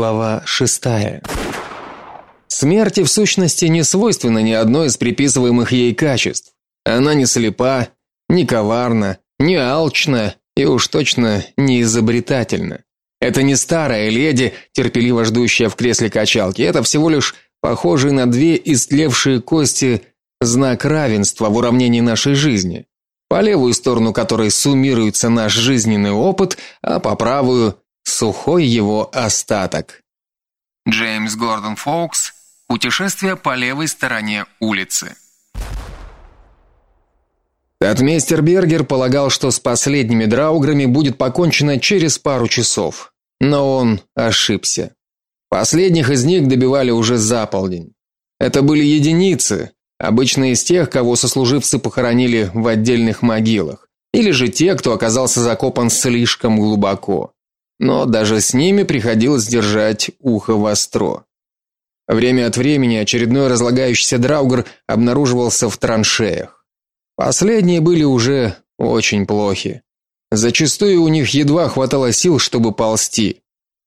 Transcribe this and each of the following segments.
Глава шестая. Смерти в сущности не свойственна ни одной из приписываемых ей качеств. Она не слепа, не коварна, не алчна и уж точно не изобретательна. Это не старая леди, терпеливо ждущая в кресле качалки. Это всего лишь похожий на две истлевшие кости знак равенства в уравнении нашей жизни. По левую сторону которой суммируется наш жизненный опыт, а по правую сухой его остаток. Джеймс Гордон Фоукс Путешествие по левой стороне улицы. Татмейстер Бергер полагал, что с последними драуграми будет покончено через пару часов, но он ошибся. Последних из них добивали уже за полдень. Это были единицы, обычно из тех, кого сослуживцы похоронили в отдельных могилах, или же те, кто оказался закопан слишком глубоко. Но даже с ними приходилось держать ухо востро. Время от времени очередной разлагающийся драугр обнаруживался в траншеях. Последние были уже очень плохи. Зачастую у них едва хватало сил, чтобы ползти.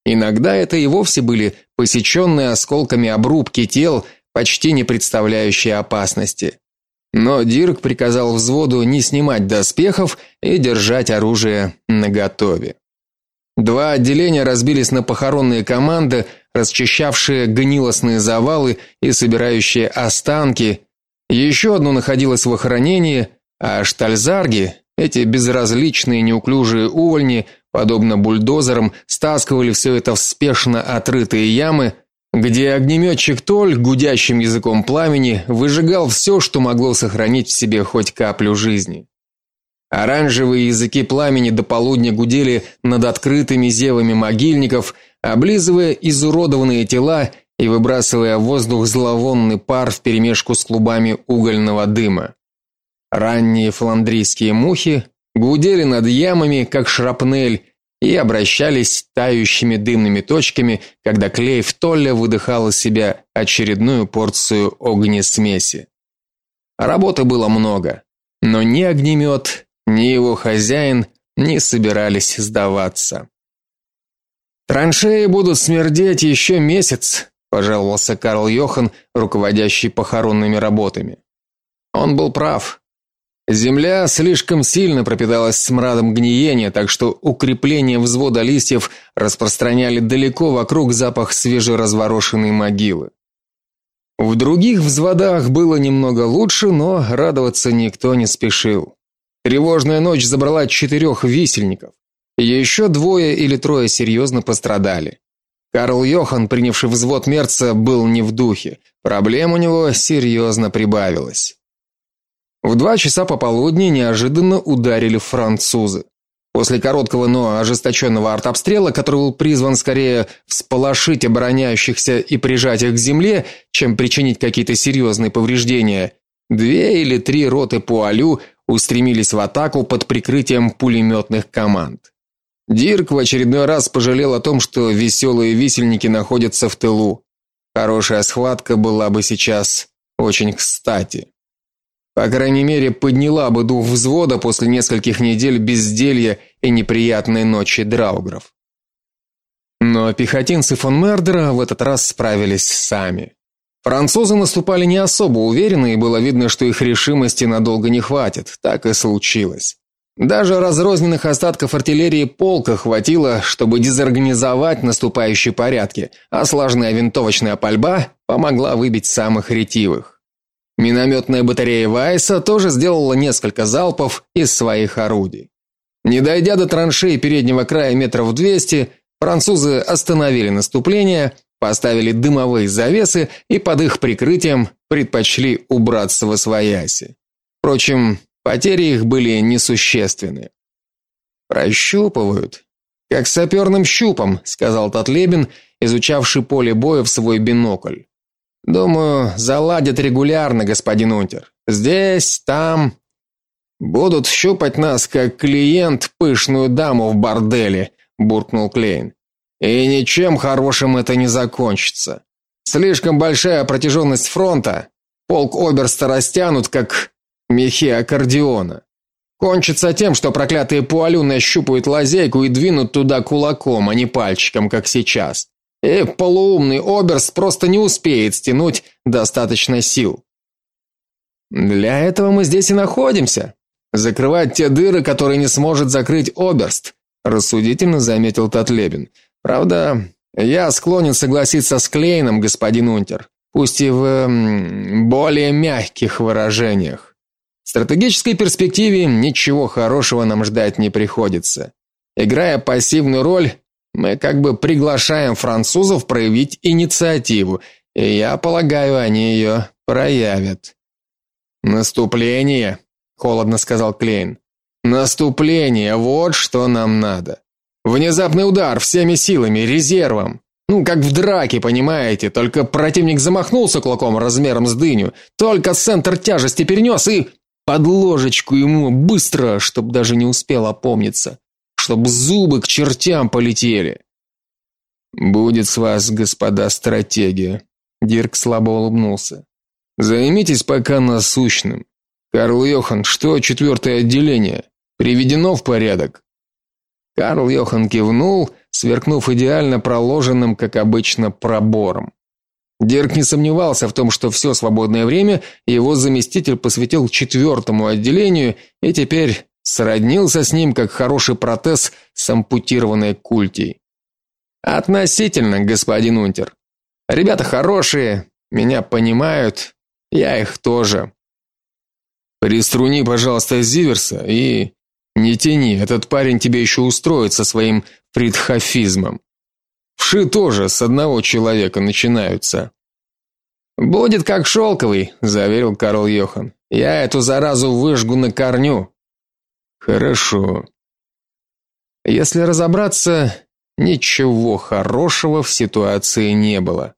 Иногда это и вовсе были посеченные осколками обрубки тел, почти не представляющие опасности. Но Дирк приказал взводу не снимать доспехов и держать оружие наготове. Два отделения разбились на похоронные команды, расчищавшие гнилостные завалы и собирающие останки. Еще одно находилось в охранении, а штальзарги, эти безразличные неуклюжие увольни, подобно бульдозерам, стаскивали все это в спешно отрытые ямы, где огнеметчик Толь гудящим языком пламени выжигал все, что могло сохранить в себе хоть каплю жизни. Оранжевые языки пламени до полудня гудели над открытыми зевами могильников, облизывая изуродованные тела и выбрасывая в воздух зловонный пар вперемешку с клубами угольного дыма. Ранние фландрийские мухи гудели над ямами, как шрапнель, и обращались тающими дымными точками, когда Клейв Толля выдыхал из себя очередную порцию огнесмеси. Работы было много, но ни огнемет, ни его хозяин не собирались сдаваться. Траншеи будут смердеть еще месяц, пожаловался Карл Йохан, руководящий похоронными работами. Он был прав. Земля слишком сильно пропиталась смрадом гниения, так что укрепления взвода листьев распространяли далеко вокруг запах свежеразворошенной могилы. В других взводах было немного лучше, но радоваться никто не спешил. Тревожная ночь забрала четырех висельников. Еще двое или трое серьезно пострадали. Карл Йохан, принявший взвод Мерца, был не в духе. Проблем у него серьезно прибавилось. В два часа пополудни неожиданно ударили французы. После короткого, но ожесточенного артобстрела, который был призван скорее всполошить обороняющихся и прижать их к земле, чем причинить какие-то серьезные повреждения, две или три роты по алю устремились в атаку под прикрытием пулеметных команд. Дирк в очередной раз пожалел о том, что веселые висельники находятся в тылу. Хорошая схватка была бы сейчас очень кстати. По крайней мере, подняла бы дух взвода после нескольких недель безделья и неприятной ночи драугров. Но пехотинцы фон Мердера в этот раз справились сами. Французы наступали не особо уверенно, и было видно, что их решимости надолго не хватит. Так и случилось. Даже разрозненных остатков артиллерии полка хватило, чтобы дезорганизовать наступающие порядки, а слаженная винтовочная пальба помогла выбить самых ретивых. Минометная батарея Вайса тоже сделала несколько залпов из своих орудий. Не дойдя до траншеи переднего края метров двести, французы остановили наступление, поставили дымовые завесы и под их прикрытием предпочли убраться во свояси. Впрочем, потери их были несущественны. Прощупывают, как саперным щупом, сказал Татлебин, изучавший поле боя в свой бинокль. Думаю, заладят регулярно, господин Унтер. Здесь, там будут щупать нас как клиент пышную даму в борделе, буркнул Клейн. И ничем хорошим это не закончится. Слишком большая протяженность фронта. Полк оберста растянут, как мехи аккордеона. Кончится тем, что проклятые пуалю нащупают лазейку и двинут туда кулаком, а не пальчиком, как сейчас. И полуумный оберст просто не успеет стянуть достаточно сил. Для этого мы здесь и находимся. Закрывать те дыры, которые не сможет закрыть оберст, рассудительно заметил Татлебин. Правда, я склонен согласиться с Клейном, господин Унтер, пусть и в более мягких выражениях. В стратегической перспективе ничего хорошего нам ждать не приходится. Играя пассивную роль, мы как бы приглашаем французов проявить инициативу, и я полагаю, они ее проявят. Наступление, холодно сказал Клейн. Наступление вот что нам надо. Внезапный удар всеми силами, резервом. Ну, как в драке, понимаете, только противник замахнулся кулаком размером с дыню, только центр тяжести перенес и под ложечку ему быстро, чтоб даже не успел опомниться, чтоб зубы к чертям полетели. Будет с вас, господа стратеги. Дирк слабо улыбнулся. Займитесь пока насущным. Карл Йохан, что четвертое отделение? Приведено в порядок. Карл Йохан кивнул, сверкнув идеально проложенным, как обычно, пробором. Дирк не сомневался в том, что все свободное время его заместитель посвятил четвертому отделению и теперь сроднился с ним как хороший протез с ампутированной культей. Относительно, господин Унтер. Ребята хорошие, меня понимают, я их тоже. Приструни, пожалуйста, Зиверса и не тяни, этот парень тебе еще устроит со своим фридхофизмом. Вши тоже с одного человека начинаются. Будет как шелковый», — заверил Карл Йохан. Я эту заразу выжгу на корню. Хорошо. Если разобраться, ничего хорошего в ситуации не было.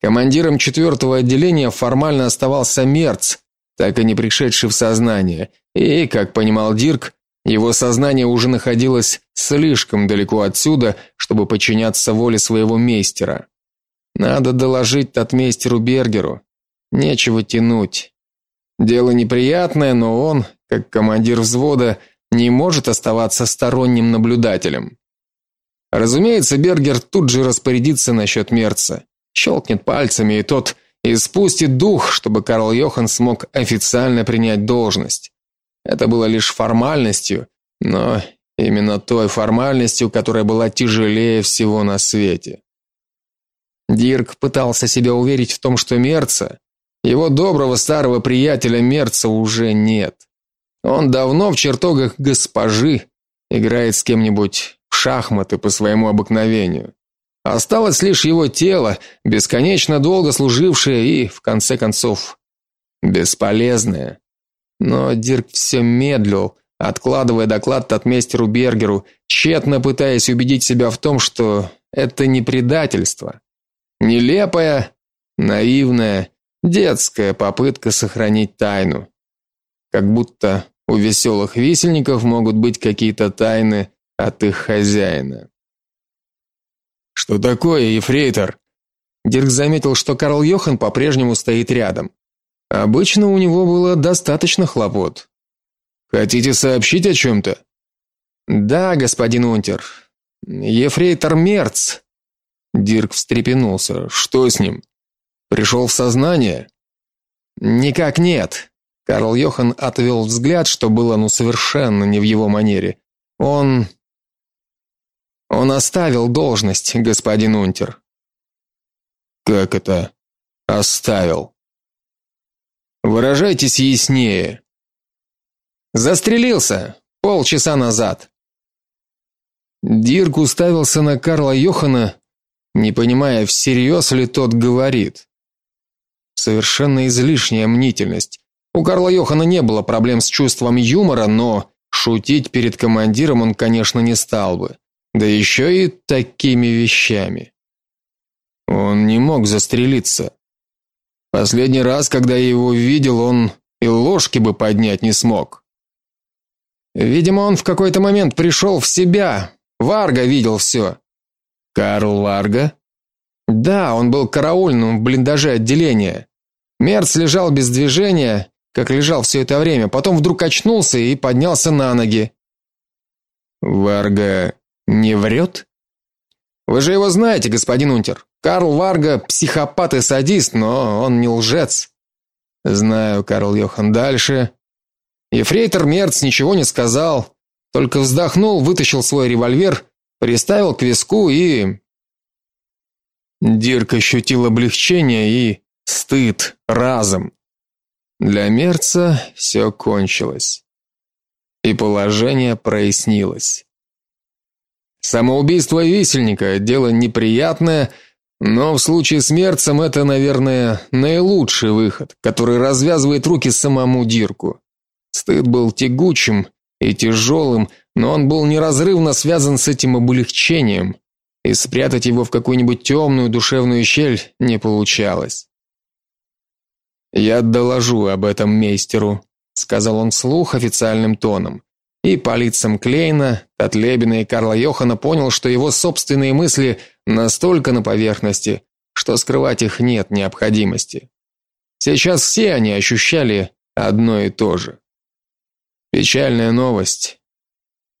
Командиром четвертого отделения формально оставался Мерц, так и не пришедший в сознание, и, как понимал Дирк, его сознание уже находилось слишком далеко отсюда, чтобы подчиняться воле своего мейстера. Надо доложить татмейстеру Бергеру. Нечего тянуть. Дело неприятное, но он, как командир взвода, не может оставаться сторонним наблюдателем. Разумеется, Бергер тут же распорядится насчет Мерца. Щелкнет пальцами, и тот испустит дух, чтобы Карл Йохан смог официально принять должность. Это было лишь формальностью, но именно той формальностью, которая была тяжелее всего на свете. Дирк пытался себя уверить в том, что Мерца, его доброго старого приятеля Мерца уже нет. Он давно в чертогах госпожи играет с кем-нибудь в шахматы по своему обыкновению. Осталось лишь его тело, бесконечно долго служившее и в конце концов бесполезное. Но Дирк все медлил, откладывая доклад татмейстеру Бергеру, тщетно пытаясь убедить себя в том, что это не предательство. Нелепая, наивная, детская попытка сохранить тайну. Как будто у веселых висельников могут быть какие-то тайны от их хозяина. Что такое, ефрейтор? Дирк заметил, что Карл Йохан по-прежнему стоит рядом. Обычно у него было достаточно хлопот. Хотите сообщить о чем-то?» Да, господин Унтер. Ефрейтор Мерц. Дирк встрепенулся. Что с ним? Пришел в сознание? Никак нет. Карл Йохан отвел взгляд, что было ну совершенно не в его манере. Он он оставил должность, господин Унтер. Как это оставил? Выражайтесь яснее. Застрелился полчаса назад. Дирк уставился на Карла Йохана, не понимая, всерьез ли тот говорит. Совершенно излишняя мнительность. У Карла Йохана не было проблем с чувством юмора, но шутить перед командиром он, конечно, не стал бы. Да еще и такими вещами. Он не мог застрелиться. Последний раз, когда я его видел, он и ложки бы поднять не смог. Видимо, он в какой-то момент пришел в себя. Варга видел все. Карл Варга? Да, он был караульным в блиндаже отделения. Мерц лежал без движения, как лежал все это время, потом вдруг очнулся и поднялся на ноги. Варга не врет? Вы же его знаете, господин Унтер. Карл Варга психопат и садист, но он не лжец. Знаю, Карл Йохан, дальше. Ефрейтор Мерц ничего не сказал, только вздохнул, вытащил свой револьвер, приставил к виску и Дирк ощутил облегчение и стыд разом. Для Мерца все кончилось. И положение прояснилось. Самоубийство висельника дело неприятное, но в случае с Мерцем это, наверное, наилучший выход, который развязывает руки самому Дирку. Стыд был тягучим и тяжелым, но он был неразрывно связан с этим облегчением, и спрятать его в какую-нибудь темную душевную щель не получалось. Я доложу об этом мейстеру, сказал он вслух официальным тоном. И по лицам Клейна, Татлебина и Карла Йохана понял, что его собственные мысли настолько на поверхности, что скрывать их нет необходимости. Сейчас все они ощущали одно и то же. Печальная новость.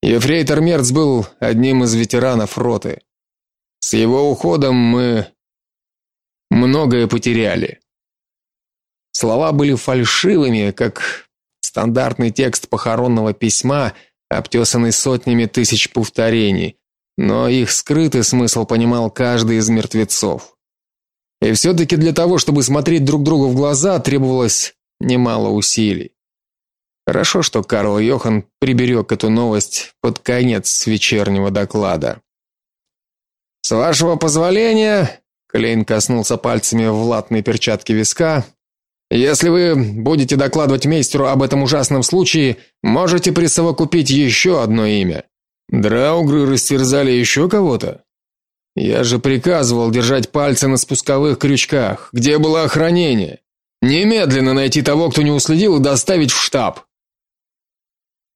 Ефрейтор Мерц был одним из ветеранов роты. С его уходом мы многое потеряли. Слова были фальшивыми, как стандартный текст похоронного письма, обтесанный сотнями тысяч повторений, но их скрытый смысл понимал каждый из мертвецов. И все таки для того, чтобы смотреть друг другу в глаза, требовалось немало усилий. Хорошо, что Карл Йохан приберег эту новость под конец вечернего доклада. С вашего позволения, Клейн коснулся пальцами в латной перчатке виска, если вы будете докладывать мейстеру об этом ужасном случае, можете присовокупить еще одно имя. Драугры растерзали еще кого-то? Я же приказывал держать пальцы на спусковых крючках. Где было охранение? Немедленно найти того, кто не уследил, и доставить в штаб.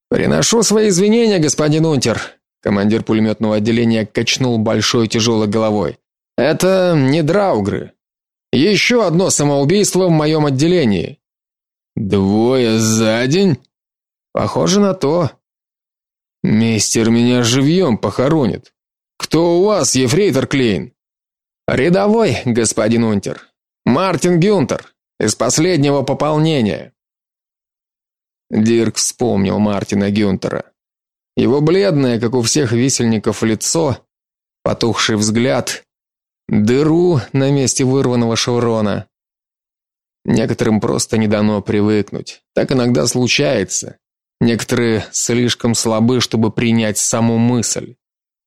Приношу свои извинения, господин Унтер. Командир пулеметного отделения качнул большой тяжелой головой. Это не драугры. Еще одно самоубийство в моем отделении. Двое за день? Похоже на то. Мистер меня живьем похоронит. Кто у вас, ефрейтор Клейн? Рядовой, господин Унтер. Мартин Гюнтер из последнего пополнения. Дирк вспомнил Мартина Гюнтера. Его бледное, как у всех висельников, лицо, потухший взгляд, дыру на месте вырванного шеврона. Некоторым просто не дано привыкнуть. Так иногда случается. Некоторые слишком слабы, чтобы принять саму мысль.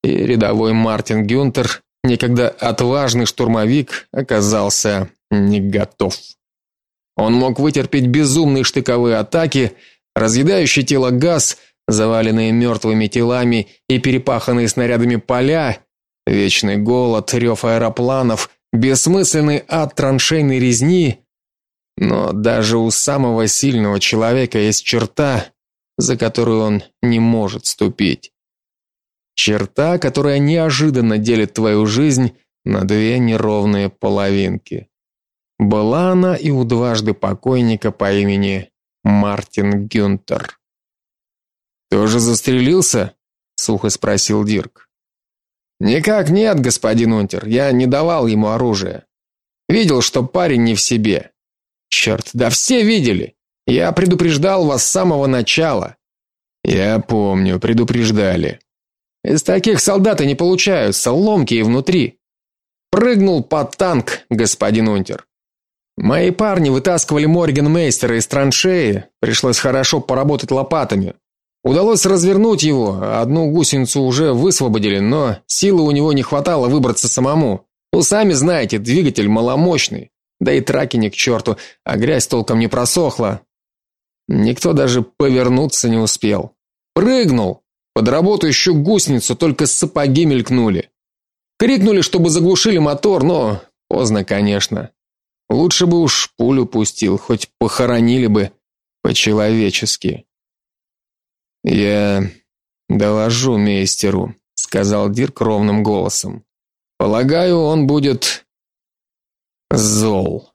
И рядовой Мартин Гюнтер, некогда отважный штурмовик, оказался не готов. Он мог вытерпеть безумные штыковые атаки, разъедающий тело газ, заваленные мертвыми телами и перепаханные снарядами поля, вечный голод, рев аэропланов, бессмысленный ад траншейной резни, но даже у самого сильного человека есть черта, за которую он не может ступить. Черта, которая неожиданно делит твою жизнь на две неровные половинки. Была она и у дважды покойника по имени Мартин Гюнтер. Тоже застрелился? сухо спросил Дирк. Никак нет, господин Унтер. Я не давал ему оружие. Видел, что парень не в себе. Черт, да все видели. Я предупреждал вас с самого начала. Я помню, предупреждали. Из таких солдат и не получаются, ломкие внутри. Прыгнул под танк, господин Унтер. Мои парни вытаскивали Моргенмейстера из траншеи, пришлось хорошо поработать лопатами. Удалось развернуть его, одну гусеницу уже высвободили, но силы у него не хватало выбраться самому. Ну сами знаете, двигатель маломощный, да и траки ни черту, а грязь толком не просохла. Никто даже повернуться не успел. Прыгнул. Под работающую гусеницу только сапоги мелькнули. Крикнули, чтобы заглушили мотор, но поздно, конечно. Лучше бы уж пулю пустил, хоть похоронили бы по-человечески. Я доложу мейстеру, сказал Дирк ровным голосом. Полагаю, он будет зол.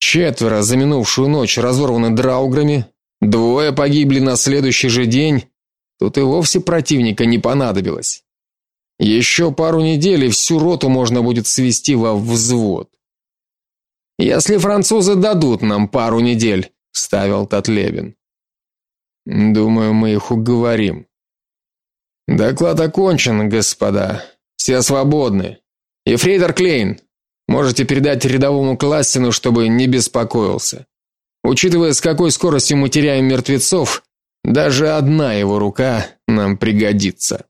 Четверо за минувшую ночь разорваны драуграми, двое погибли на следующий же день. Тут и вовсе противника не понадобилось. Еще пару недель и всю роту можно будет свести во взвод. Если французы дадут нам пару недель, вставил Татлевин. Думаю, мы их уговорим. Доклад окончен, господа. Все свободны. И Фрейдер Клейн, можете передать рядовому Классину, чтобы не беспокоился. Учитывая, с какой скоростью мы теряем мертвецов, даже одна его рука нам пригодится.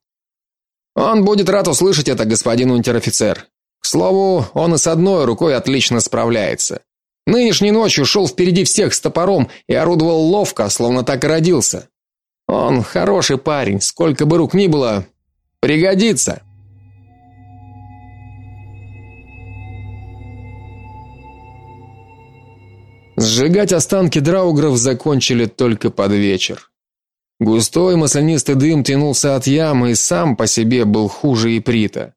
Он будет рад услышать это, господин унтер-офицер. К слову, он и с одной рукой отлично справляется. Нынешней ночью шел впереди всех с топором и орудовал ловко, словно так и родился. Он хороший парень, сколько бы рук ни было, пригодится. Сжигать останки драугров закончили только под вечер. Густой маслянистый дым тянулся от ямы и сам по себе был хуже иприта.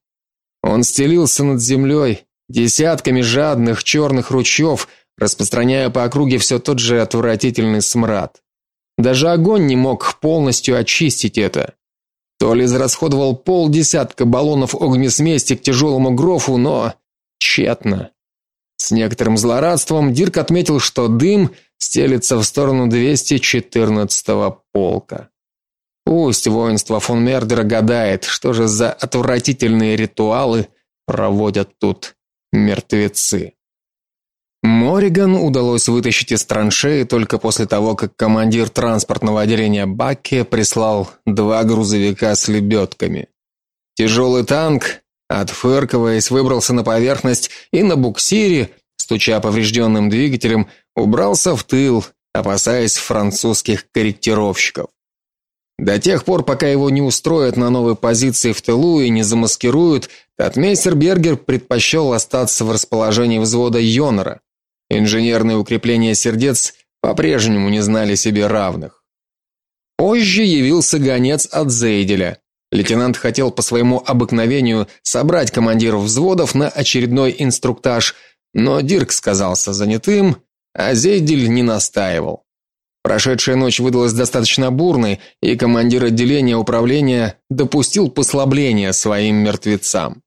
Он стелился над землей десятками жадных черных ручьев, распространяя по округе все тот же отвратительный смрад. Даже огонь не мог полностью очистить это. То ли израсходовал полдесятка баллонов огнесмеси к тяжелому грофу, но тщетно. С некоторым злорадством Дирк отметил, что дым стелится в сторону 214-го полка. Пусть воинство фон Мердера гадает, что же за отвратительные ритуалы проводят тут мертвецы. Мориган удалось вытащить из траншеи только после того, как командир транспортного отделения Бакке прислал два грузовика с лебедками. Тяжелый танк, отфыркиваясь, выбрался на поверхность и на буксире, стуча поврежденным двигателем, убрался в тыл, опасаясь французских корректировщиков. До тех пор, пока его не устроят на новой позиции в тылу и не замаскируют, Татмейстер Бергер предпочел остаться в расположении взвода Йонора. Инженерные укрепления сердец по-прежнему не знали себе равных. Позже явился гонец от Зейделя. Лейтенант хотел по своему обыкновению собрать командиров взводов на очередной инструктаж, но Дирк сказался занятым, а Зейдель не настаивал. Прошедшая ночь выдалась достаточно бурной, и командир отделения управления допустил послабление своим мертвецам.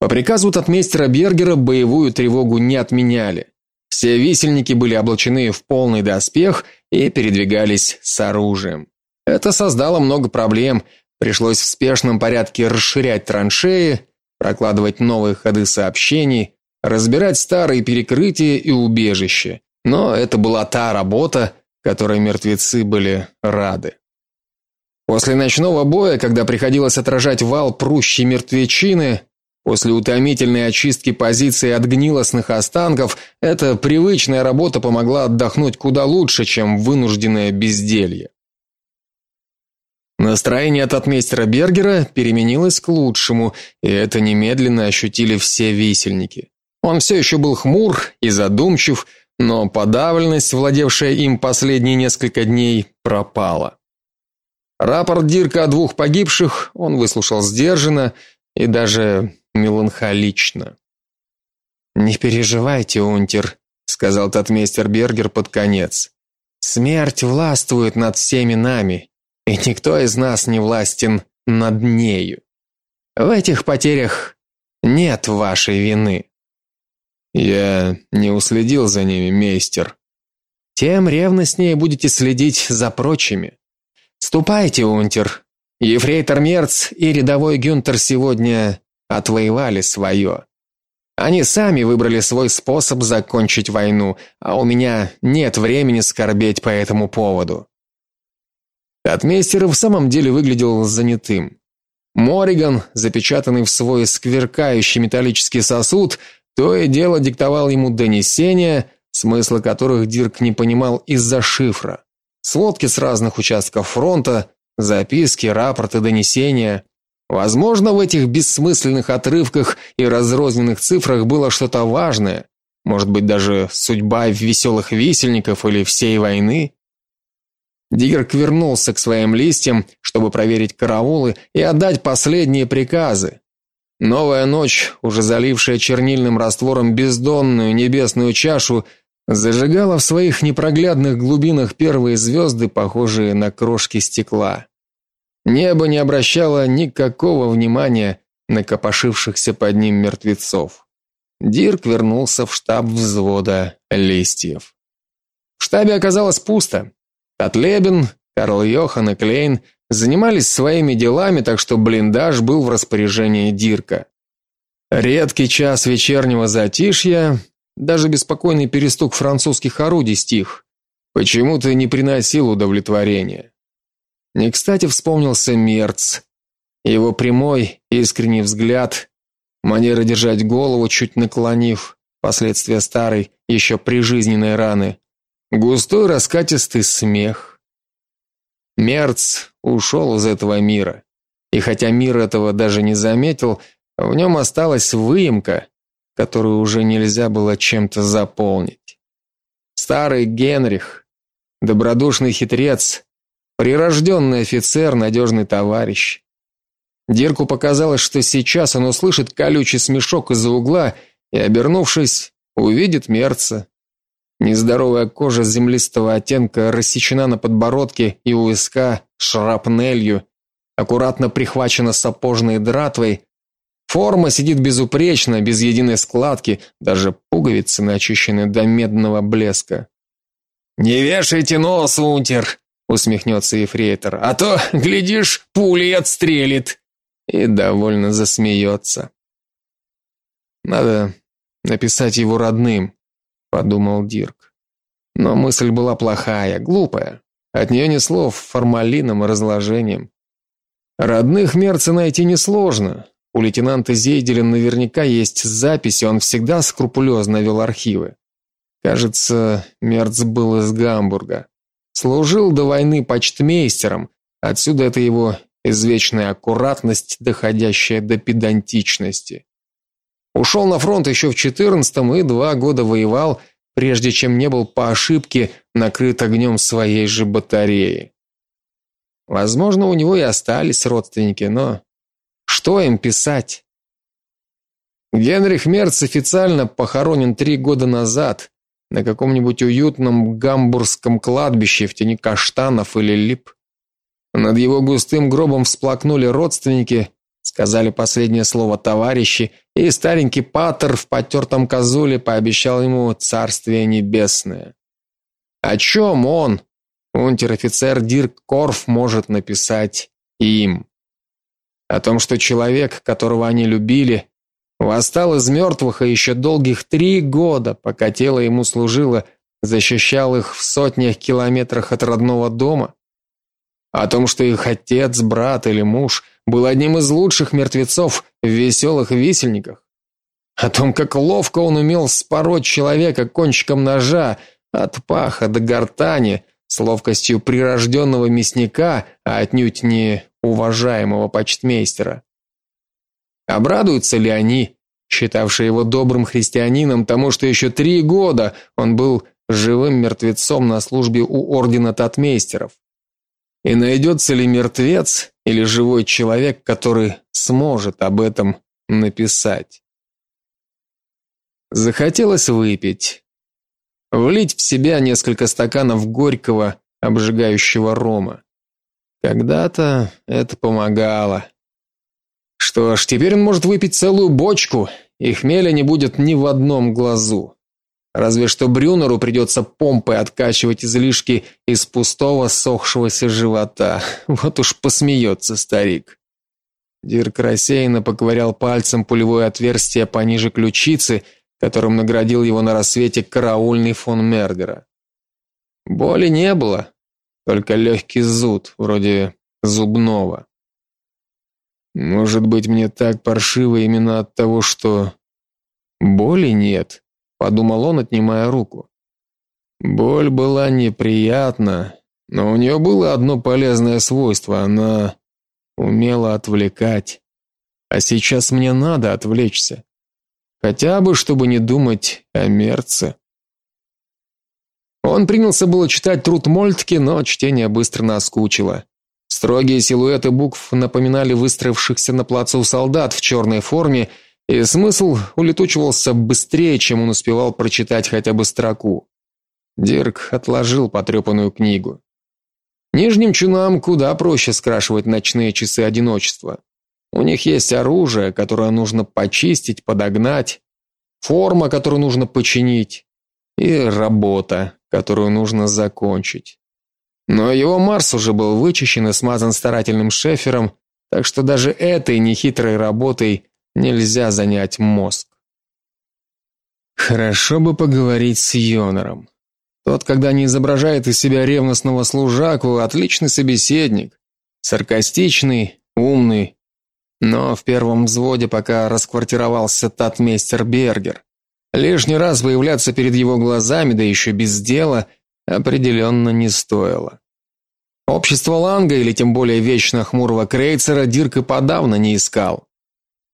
По приказу татмейстера Бергера боевую тревогу не отменяли. Все висельники были облачены в полный доспех и передвигались с оружием. Это создало много проблем. Пришлось в спешном порядке расширять траншеи, прокладывать новые ходы сообщений, разбирать старые перекрытия и убежища. Но это была та работа, которой мертвецы были рады. После ночного боя, когда приходилось отражать вал прущей мертвечины, После утомительной очистки позиции от гнилостных останков эта привычная работа помогла отдохнуть куда лучше, чем вынужденное безделье. Настроение от отмейстера Бергера переменилось к лучшему, и это немедленно ощутили все висельники. Он все еще был хмур и задумчив, но подавленность, владевшая им последние несколько дней, пропала. Рапорт Дирка о двух погибших он выслушал сдержанно и даже меланхолично. Не переживайте, унтер, сказал татмейстер Бергер под конец. Смерть властвует над всеми нами, и никто из нас не властен над нею. В этих потерях нет вашей вины. Я не уследил за ними, мейстер. Тем ревностнее будете следить за прочими. Ступайте, унтер. Ефрейтор Мерц и рядовой Гюнтер сегодня отвоевали свое. Они сами выбрали свой способ закончить войну, а у меня нет времени скорбеть по этому поводу. Отмейстер в самом деле выглядел занятым. Мориган, запечатанный в свой скверкающий металлический сосуд, то и дело диктовал ему донесения, смысла которых Дирк не понимал из-за шифра. Сводки с разных участков фронта, записки, рапорты, донесения. Возможно, в этих бессмысленных отрывках и разрозненных цифрах было что-то важное, может быть, даже судьба веселых висельников или всей войны. Диггер вернулся к своим листьям, чтобы проверить караулы и отдать последние приказы. Новая ночь, уже залившая чернильным раствором бездонную небесную чашу, зажигала в своих непроглядных глубинах первые звезды, похожие на крошки стекла. Небо не обращало никакого внимания на копошившихся под ним мертвецов. Дирк вернулся в штаб взвода листьев. В штабе оказалось пусто. Татлебин, Карл Йохан и Клейн занимались своими делами, так что блиндаж был в распоряжении Дирка. Редкий час вечернего затишья, даже беспокойный перестук французских орудий стих, почему-то не приносил удовлетворения. Не кстати вспомнился Мерц. Его прямой, искренний взгляд, манера держать голову, чуть наклонив, последствия старой, еще прижизненной раны, густой раскатистый смех. Мерц ушел из этого мира. И хотя мир этого даже не заметил, в нем осталась выемка, которую уже нельзя было чем-то заполнить. Старый Генрих, добродушный хитрец, прирожденный офицер, надежный товарищ. Дирку показалось, что сейчас он услышит колючий смешок из-за угла и, обернувшись, увидит мерца. Нездоровая кожа землистого оттенка рассечена на подбородке и у виска шрапнелью, аккуратно прихвачена сапожной дратвой, Форма сидит безупречно, без единой складки, даже пуговицы начищены до медного блеска. Не вешайте нос, унтер, усмехнется ефрейтор. А то, глядишь, пулей отстрелит. И довольно засмеется. Надо написать его родным, подумал Дирк. Но мысль была плохая, глупая. От нее несло формалином и разложением. Родных мерца найти несложно. У лейтенанта Зейделя наверняка есть записи, он всегда скрупулезно вел архивы. Кажется, Мерц был из Гамбурга. Служил до войны почтмейстером. Отсюда это его извечная аккуратность, доходящая до педантичности. Ушел на фронт еще в 14-м и два года воевал, прежде чем не был по ошибке накрыт огнем своей же батареи. Возможно, у него и остались родственники, но что им писать? Генрих Мерц официально похоронен три года назад на каком-нибудь уютном гамбургском кладбище в тени каштанов или лип. Над его густым гробом всплакнули родственники, сказали последнее слово товарищи, и старенький патер в потертом козуле пообещал ему царствие небесное. О чем он, унтер-офицер Дирк Корф, может написать им? о том, что человек, которого они любили, восстал из мертвых и еще долгих три года, пока тело ему служило, защищал их в сотнях километрах от родного дома, о том, что их отец, брат или муж был одним из лучших мертвецов в веселых висельниках, о том, как ловко он умел спороть человека кончиком ножа от паха до гортани с ловкостью прирожденного мясника, а отнюдь не уважаемого почтмейстера. Обрадуются ли они, считавшие его добрым христианином, тому, что еще три года он был живым мертвецом на службе у ордена татмейстеров? И найдется ли мертвец или живой человек, который сможет об этом написать? Захотелось выпить. Влить в себя несколько стаканов горького, обжигающего рома. Когда-то это помогало. Что ж, теперь он может выпить целую бочку, и хмеля не будет ни в одном глазу. Разве что Брюнеру придется помпой откачивать излишки из пустого сохшегося живота. Вот уж посмеется старик. Дирк рассеянно поковырял пальцем пулевое отверстие пониже ключицы, которым наградил его на рассвете караульный фон Мердера. Боли не было, только легкий зуд, вроде зубного. Может быть, мне так паршиво именно от того, что боли нет, подумал он, отнимая руку. Боль была неприятна, но у нее было одно полезное свойство она умела отвлекать. А сейчас мне надо отвлечься. Хотя бы чтобы не думать о мерце. Он принялся было читать труд Мольтке, но чтение быстро наскучило. Строгие силуэты букв напоминали выстроившихся на плацу солдат в черной форме, и смысл улетучивался быстрее, чем он успевал прочитать хотя бы строку. Дирк отложил потрепанную книгу. Нижним чинам куда проще скрашивать ночные часы одиночества. У них есть оружие, которое нужно почистить, подогнать, форма, которую нужно починить, и работа, которую нужно закончить. Но его Марс уже был вычищен и смазан старательным шефером, так что даже этой нехитрой работой нельзя занять мозг. Хорошо бы поговорить с Йонором. Тот, когда не изображает из себя ревностного служаку, отличный собеседник, саркастичный, умный, но в первом взводе пока расквартировался татмейстер Бергер. Лишний раз появляться перед его глазами, да еще без дела, определенно не стоило. Общество Ланга или тем более вечно хмурого Крейцера Дирк и подавно не искал.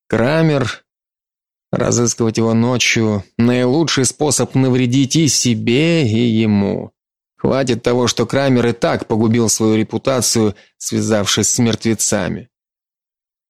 Крамер разыскивать его ночью наилучший способ навредить и себе, и ему. Хватит того, что Крамер и так погубил свою репутацию, связавшись с мертвецами.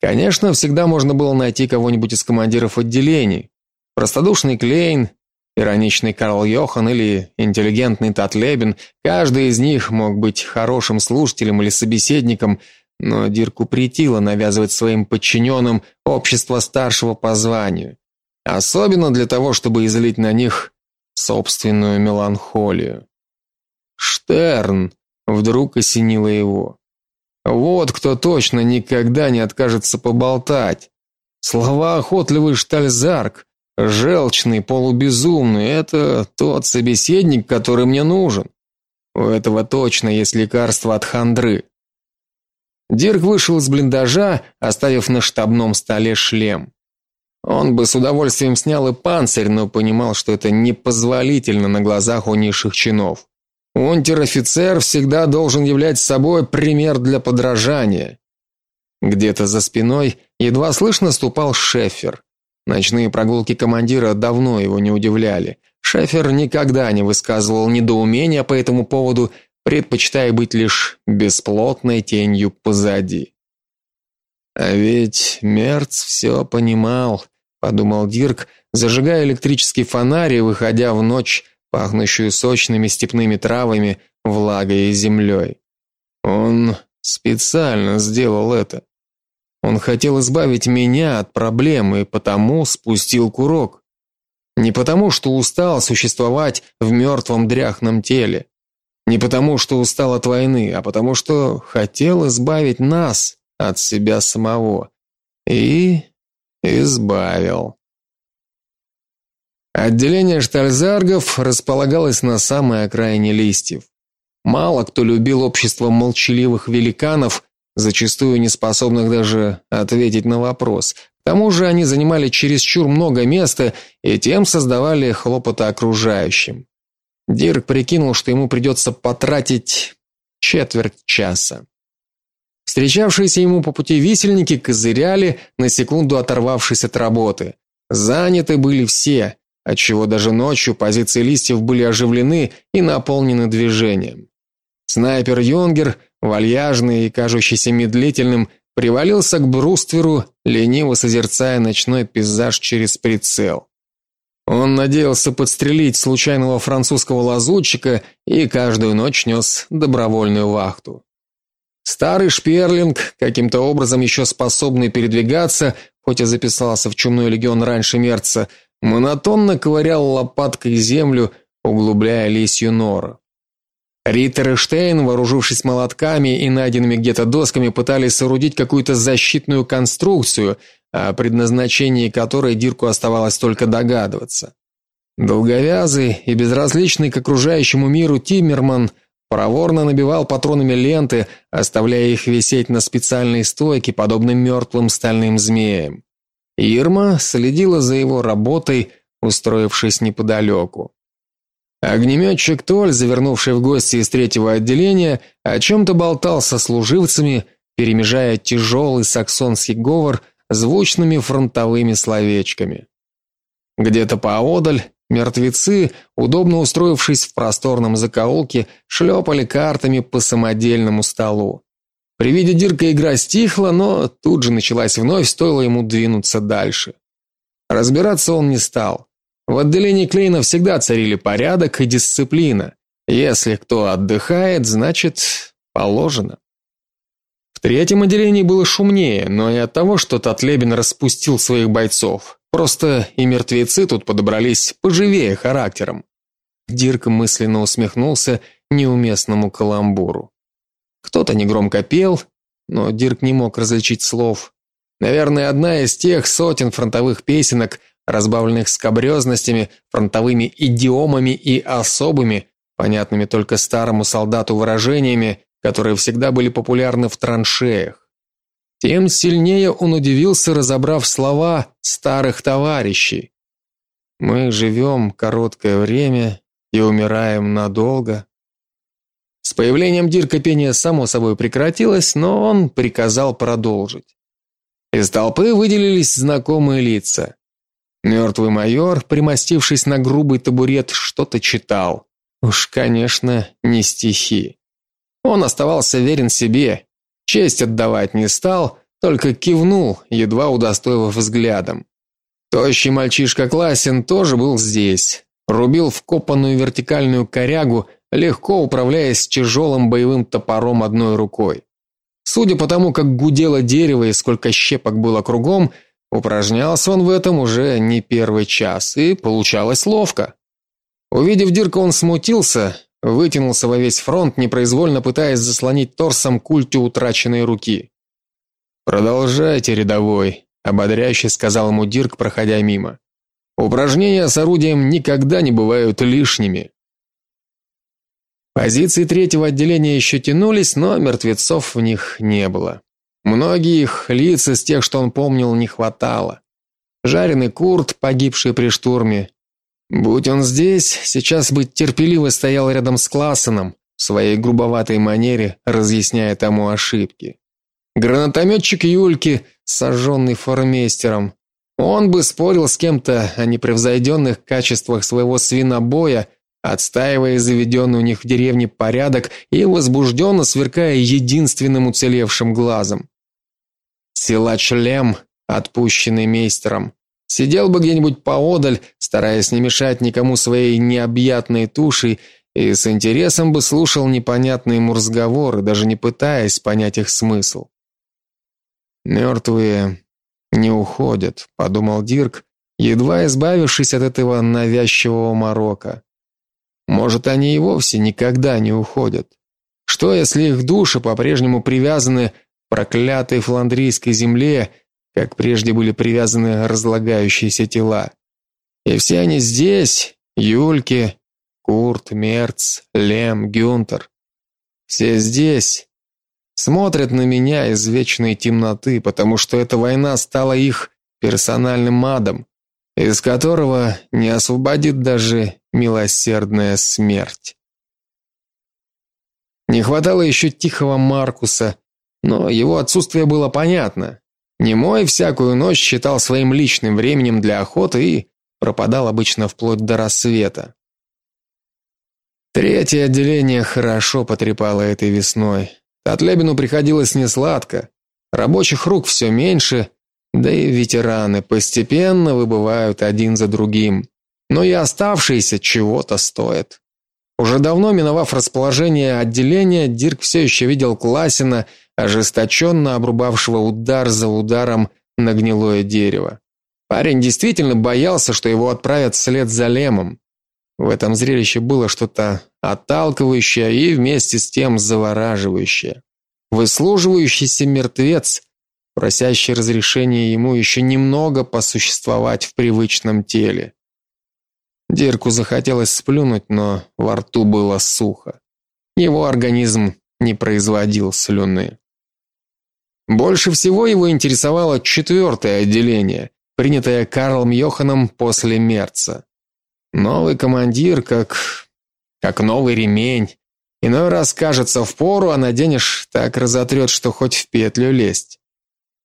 Конечно, всегда можно было найти кого-нибудь из командиров отделений. Простодушный Клейн, ироничный Карл Йохан или интеллигентный Татлебин, каждый из них мог быть хорошим слушателем или собеседником, но Дирку претило навязывать своим подчиненным общество старшего по званию, особенно для того, чтобы излить на них собственную меланхолию. Штерн вдруг осенило его. Вот кто точно никогда не откажется поболтать. Слова охотливый штальзарк, желчный, полубезумный это тот собеседник, который мне нужен. У этого точно есть лекарство от хандры. Дирк вышел из блиндажа, оставив на штабном столе шлем. Он бы с удовольствием снял и панцирь, но понимал, что это непозволительно на глазах у низших чинов. Унтер-офицер всегда должен являть собой пример для подражания. Где-то за спиной едва слышно ступал Шефер. Ночные прогулки командира давно его не удивляли. Шефер никогда не высказывал недоумения по этому поводу, предпочитая быть лишь бесплотной тенью позади. А ведь Мерц все понимал, подумал Дирк, зажигая электрический фонарь и выходя в ночь пахнущую сочными степными травами, влагой и землей. Он специально сделал это. Он хотел избавить меня от проблемы и потому спустил курок. Не потому, что устал существовать в мертвом дряхном теле, не потому, что устал от войны, а потому что хотел избавить нас от себя самого. И избавил. Отделение штальзаргов располагалось на самой окраине листьев. Мало кто любил общество молчаливых великанов, зачастую не способных даже ответить на вопрос. К тому же они занимали чересчур много места и тем создавали хлопоты окружающим. Дирк прикинул, что ему придется потратить четверть часа. Встречавшиеся ему по пути висельники козыряли, на секунду оторвавшись от работы. Заняты были все, отчего даже ночью позиции листьев были оживлены и наполнены движением. Снайпер Юнгер, вальяжный и кажущийся медлительным, привалился к брустверу, лениво созерцая ночной пейзаж через прицел. Он надеялся подстрелить случайного французского лазутчика и каждую ночь нес добровольную вахту. Старый Шперлинг, каким-то образом еще способный передвигаться, хоть и записался в чумной легион раньше Мерца, монотонно ковырял лопаткой землю, углубляя лисью нору. Риттер и Штейн, вооружившись молотками и найденными где-то досками, пытались соорудить какую-то защитную конструкцию, о предназначении которой Дирку оставалось только догадываться. Долговязый и безразличный к окружающему миру Тиммерман проворно набивал патронами ленты, оставляя их висеть на специальной стойке, подобно мертвым стальным змеям. Ирма следила за его работой, устроившись неподалеку. Огнеметчик Толь, завернувший в гости из третьего отделения, о чем то болтал со служивцами, перемежая тяжелый саксонский говор звучными фронтовыми словечками. Где-то поодаль мертвецы, удобно устроившись в просторном закоулке, шлепали картами по самодельному столу. При виде Дирка игра стихла, но тут же началась вновь, стоило ему двинуться дальше. Разбираться он не стал. В отделении Клейна всегда царили порядок и дисциплина. Если кто отдыхает, значит, положено. В третьем отделении было шумнее, но и от того, что Татлебин распустил своих бойцов. Просто и мертвецы тут подобрались поживее характером. Дирк мысленно усмехнулся неуместному каламбуру. Кто-то негромко пел, но Дирк не мог различить слов. Наверное, одна из тех сотен фронтовых песенок, разбавленных скабрезностями, фронтовыми идиомами и особыми, понятными только старому солдату выражениями, которые всегда были популярны в траншеях. Тем сильнее он удивился, разобрав слова старых товарищей. Мы живем короткое время и умираем надолго. С появлением Дирка пение само собой прекратилось, но он приказал продолжить. Из толпы выделились знакомые лица. Мертвый майор, примостившись на грубый табурет, что-то читал. Уж, конечно, не стихи. Он оставался верен себе, честь отдавать не стал, только кивнул, едва удостоив взглядом. Тощий мальчишка Классин тоже был здесь. Рубил вкопанную вертикальную корягу, легко управляясь тяжелым боевым топором одной рукой. Судя по тому, как гудело дерево и сколько щепок было кругом, упражнялся он в этом уже не первый час, и получалось ловко. Увидев Дирка, он смутился, вытянулся во весь фронт, непроизвольно пытаясь заслонить торсом культю утраченной руки. Продолжайте, рядовой, ободряюще сказал ему Дирк, проходя мимо. Упражнения с орудием никогда не бывают лишними. Позиции третьего отделения еще тянулись, но мертвецов в них не было. Многих лиц из тех, что он помнил, не хватало. Жареный Курт, погибший при штурме, Будь он здесь, сейчас бы терпеливо стоял рядом с Классеном, в своей грубоватой манере разъясняя тому ошибки. Гранатометчик Юльки, сожженный формейстером, он бы спорил с кем-то о непревзойденных качествах своего свинобоя, отстаивая заведенный у них в деревне порядок и возбужденно сверкая единственным уцелевшим глазом. Силач Лем, отпущенный мейстером, Сидел бы где-нибудь поодаль, стараясь не мешать никому своей необъятной тушей, и с интересом бы слушал непонятные ему разговоры, даже не пытаясь понять их смысл. «Мертвые не уходят», — подумал Дирк, едва избавившись от этого навязчивого морока. Может, они и вовсе никогда не уходят. Что, если их души по-прежнему привязаны проклятой фландрийской земле как прежде были привязаны разлагающиеся тела. И все они здесь, Юльки, Курт, Мерц, Лем, Гюнтер. Все здесь смотрят на меня из вечной темноты, потому что эта война стала их персональным адом, из которого не освободит даже милосердная смерть. Не хватало еще тихого Маркуса, но его отсутствие было понятно. Немой всякую ночь считал своим личным временем для охоты и пропадал обычно вплоть до рассвета. Третье отделение хорошо потрепало этой весной. Татлебину приходилось несладко. Рабочих рук все меньше, да и ветераны постепенно выбывают один за другим. Но и оставшиеся чего-то стоят. Уже давно миновав расположение отделения, Дирк все еще видел Классина ожесточенно обрубавшего удар за ударом на гнилое дерево. Парень действительно боялся, что его отправят вслед за Лемом. В этом зрелище было что-то отталкивающее и вместе с тем завораживающее. Выслуживающийся мертвец, просящий разрешения ему еще немного посуществовать в привычном теле. Дирку захотелось сплюнуть, но во рту было сухо. Его организм не производил слюны. Больше всего его интересовало четвертое отделение, принятое Карлом Йоханом после Мерца. Новый командир как как новый ремень. Иной раз кажется в пору, а наденешь, так разотрет, что хоть в петлю лезть.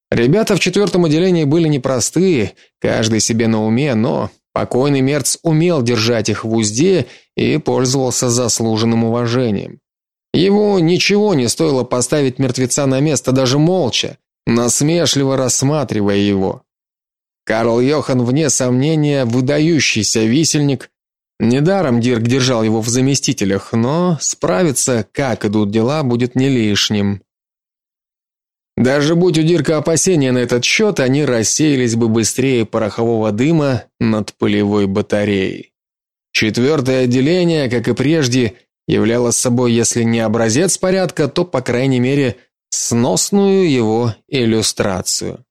Ребята в четвертом отделении были непростые, каждый себе на уме, но покойный Мерц умел держать их в узде и пользовался заслуженным уважением. Его ничего не стоило поставить мертвеца на место даже молча, насмешливо рассматривая его. Карл Йохан вне сомнения выдающийся висельник, Недаром Дирк держал его в заместителях, но справиться, как идут дела, будет не лишним. Даже будь у Дирка опасения на этот счет, они рассеялись бы быстрее порохового дыма над полевой батареей. Четвертое отделение, как и прежде, являло собой, если не образец порядка, то по крайней мере сносную его иллюстрацию.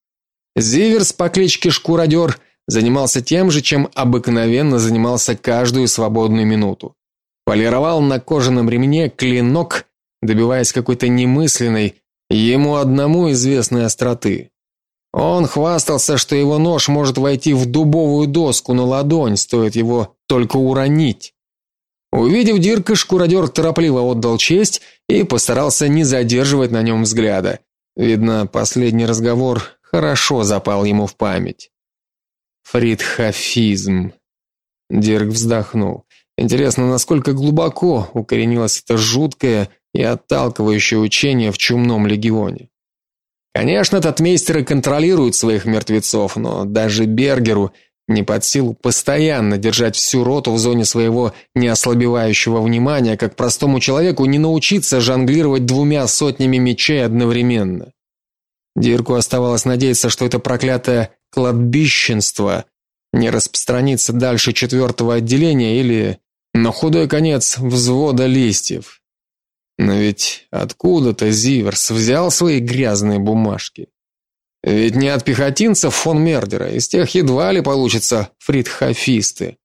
Зиверс по кличке Шкуродер занимался тем же, чем обыкновенно занимался каждую свободную минуту. Полировал на кожаном ремне клинок, добиваясь какой-то немысленной, ему одному известной остроты. Он хвастался, что его нож может войти в дубовую доску на ладонь, стоит его только уронить. Увидев Дирка, шкуродер торопливо отдал честь и постарался не задерживать на нем взгляда. Видно, последний разговор хорошо запал ему в память. Фридхафизм. Дирк вздохнул. Интересно, насколько глубоко укоренилось это жуткое и отталкивающее учение в чумном легионе. Конечно, татмейстеры контролируют своих мертвецов, но даже Бергеру не под силу постоянно держать всю роту в зоне своего неослабевающего внимания, как простому человеку не научиться жонглировать двумя сотнями мечей одновременно. Дирку оставалось надеяться, что это проклятое кладбищенство не распространится дальше четвертого отделения или на худой конец взвода листьев. Но ведь откуда-то Зиверс взял свои грязные бумажки. Ведь не от пехотинцев фон Мердера, из тех едва ли получится фридхофисты.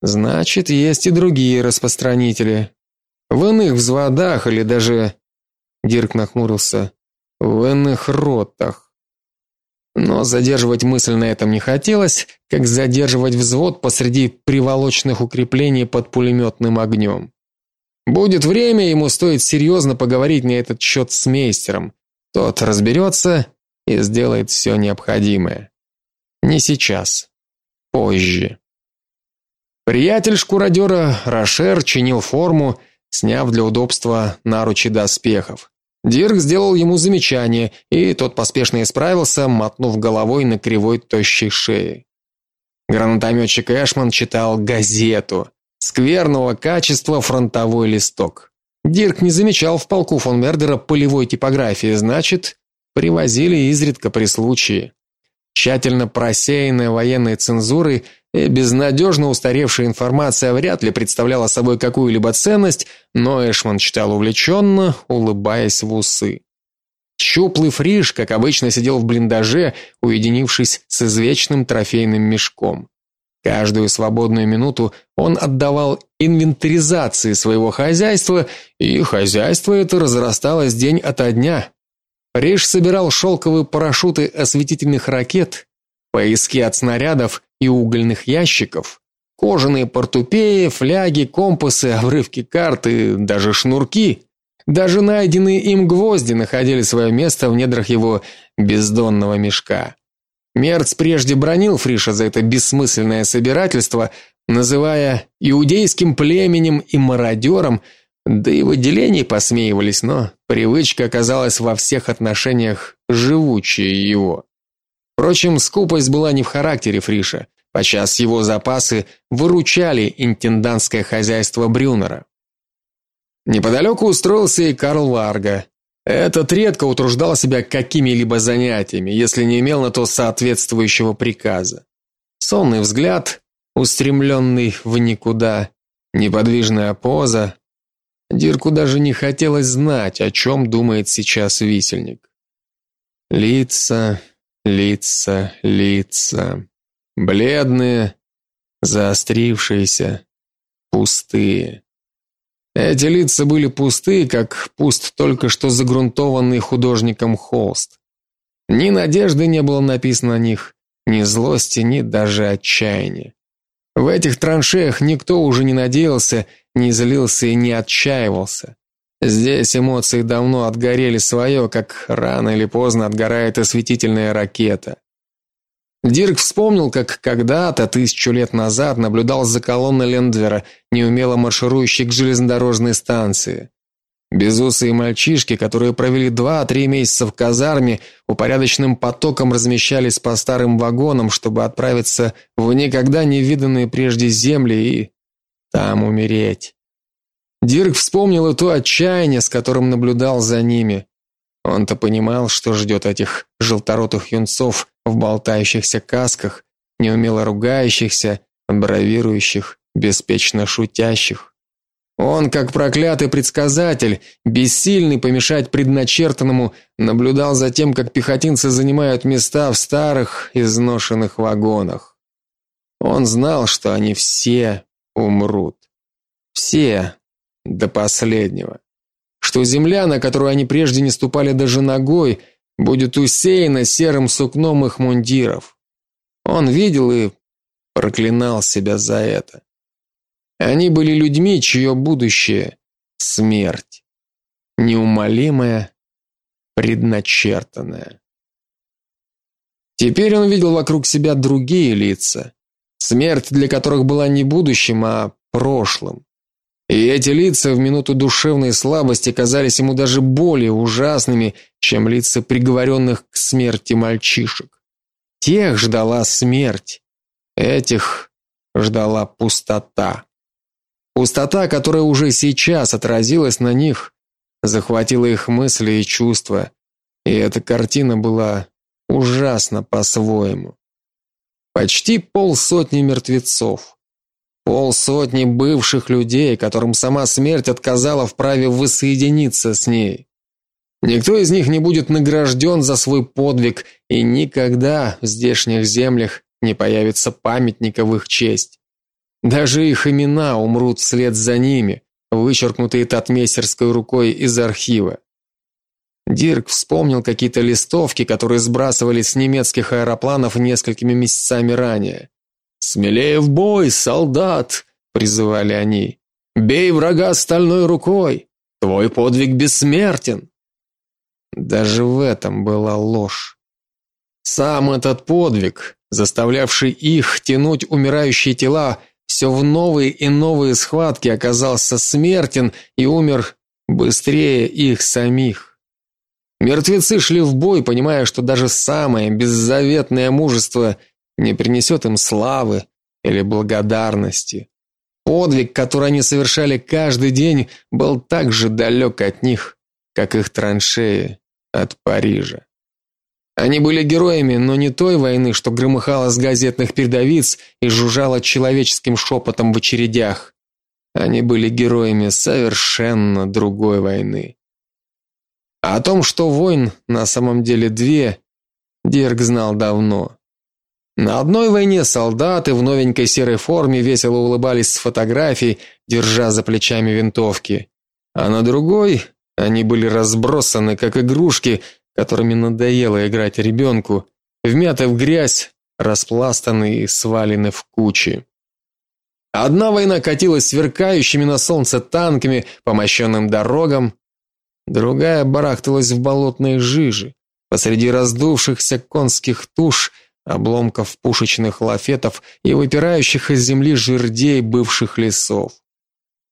Значит, есть и другие распространители. В иных взводах или даже Дирк нахмурился в иных ротах. Но задерживать мысль на этом не хотелось, как задерживать взвод посреди приволочных укреплений под пулеметным огнем. Будет время, ему стоит серьезно поговорить на этот счет с мейстером. Тот разберется и сделает все необходимое. Не сейчас, позже. Приятель шкуродера Рошер чинил форму, сняв для удобства наручи доспехов. Дирк сделал ему замечание, и тот поспешно исправился, мотнув головой на кривой тощей шее. Гранатометчик Эшман читал газету. Скверного качества фронтовой листок. Дирк не замечал в полку фон Мердера полевой типографии, значит, привозили изредка при случае. Тщательно просеянная военной цензурой и безнадежно устаревшая информация вряд ли представляла собой какую-либо ценность, но Эшман читал увлеченно, улыбаясь в усы. Щуплый фриш, как обычно, сидел в блиндаже, уединившись с извечным трофейным мешком. Каждую свободную минуту он отдавал инвентаризации своего хозяйства, и хозяйство это разрасталось день ото дня. Фриш собирал шелковые парашюты осветительных ракет, поиски от снарядов и угольных ящиков, кожаные портупеи, фляги, компасы, обрывки карты, даже шнурки. Даже найденные им гвозди находили свое место в недрах его бездонного мешка. Мерц прежде бронил Фриша за это бессмысленное собирательство, называя иудейским племенем и мародером, да и в отделении посмеивались, но привычка оказалась во всех отношениях живучей его. Впрочем, скупость была не в характере Фриша. Подчас его запасы выручали интендантское хозяйство Брюнера. Неподалеку устроился и Карл Варга. Этот редко утруждал себя какими-либо занятиями, если не имел на то соответствующего приказа. Сонный взгляд, устремленный в никуда, неподвижная поза. Дирку даже не хотелось знать, о чем думает сейчас висельник. Лица, Лица, лица. Бледные, заострившиеся, пустые. Эти лица были пустые, как пуст только что загрунтованный художником холст. Ни надежды не было написано на них, ни злости, ни даже отчаяния. В этих траншеях никто уже не надеялся, не злился и не отчаивался. Здесь эмоции давно отгорели свое, как рано или поздно отгорает осветительная ракета. Дирк вспомнил, как когда-то тысячу лет назад наблюдал за колонной Лендвера, неумело марширующей к железнодорожной станции. Безусые мальчишки, которые провели два-три месяца в казарме, упорядоченным потоком размещались по старым вагонам, чтобы отправиться в никогда не виданные прежде земли и там умереть. Дирк вспомнил и то отчаяние, с которым наблюдал за ними. Он-то понимал, что ждет этих желторотых юнцов в болтающихся касках, неумело ругающихся, бравирующих, беспечно шутящих. Он, как проклятый предсказатель, бессильный помешать предначертанному, наблюдал за тем, как пехотинцы занимают места в старых, изношенных вагонах. Он знал, что они все умрут. Все до последнего. Что земля, на которую они прежде не ступали даже ногой, будет усеяна серым сукном их мундиров. Он видел и проклинал себя за это. Они были людьми, чье будущее смерть, неумолимая, предначертанная. Теперь он видел вокруг себя другие лица, смерть для которых была не будущим, а прошлым. И эти лица в минуту душевной слабости казались ему даже более ужасными, чем лица приговоренных к смерти мальчишек. Тех ждала смерть, этих ждала пустота. Пустота, которая уже сейчас отразилась на них, захватила их мысли и чувства, и эта картина была ужасна по-своему. Почти полсотни мертвецов, полсотни бывших людей, которым сама смерть отказала в праве воссоединиться с ней. Никто из них не будет награжден за свой подвиг, и никогда в здешних землях не появится памятника в их честь. Даже их имена умрут вслед за ними, вычеркнутые татмейстерской рукой из архива. Дирк вспомнил какие-то листовки, которые сбрасывали с немецких аэропланов несколькими месяцами ранее. «Смелее в бой, солдат!» — призывали они. «Бей врага стальной рукой! Твой подвиг бессмертен!» Даже в этом была ложь. Сам этот подвиг, заставлявший их тянуть умирающие тела все в новые и новые схватки оказался смертен и умер быстрее их самих. Мертвецы шли в бой, понимая, что даже самое беззаветное мужество не принесет им славы или благодарности. Подвиг, который они совершали каждый день, был так же далек от них, как их траншеи от Парижа. Они были героями, но не той войны, что громыхала с газетных передовиц и жужжала человеческим шепотом в очередях. Они были героями совершенно другой войны. А о том, что войн на самом деле две, Дирк знал давно. На одной войне солдаты в новенькой серой форме весело улыбались с фотографий, держа за плечами винтовки, а на другой они были разбросаны как игрушки которыми надоело играть ребенку, вмяты в грязь, распластаны и свалены в кучи. Одна война катилась сверкающими на солнце танками по мощенным дорогам, другая барахталась в болотной жиже, посреди раздувшихся конских туш, обломков пушечных лафетов и выпирающих из земли жердей бывших лесов.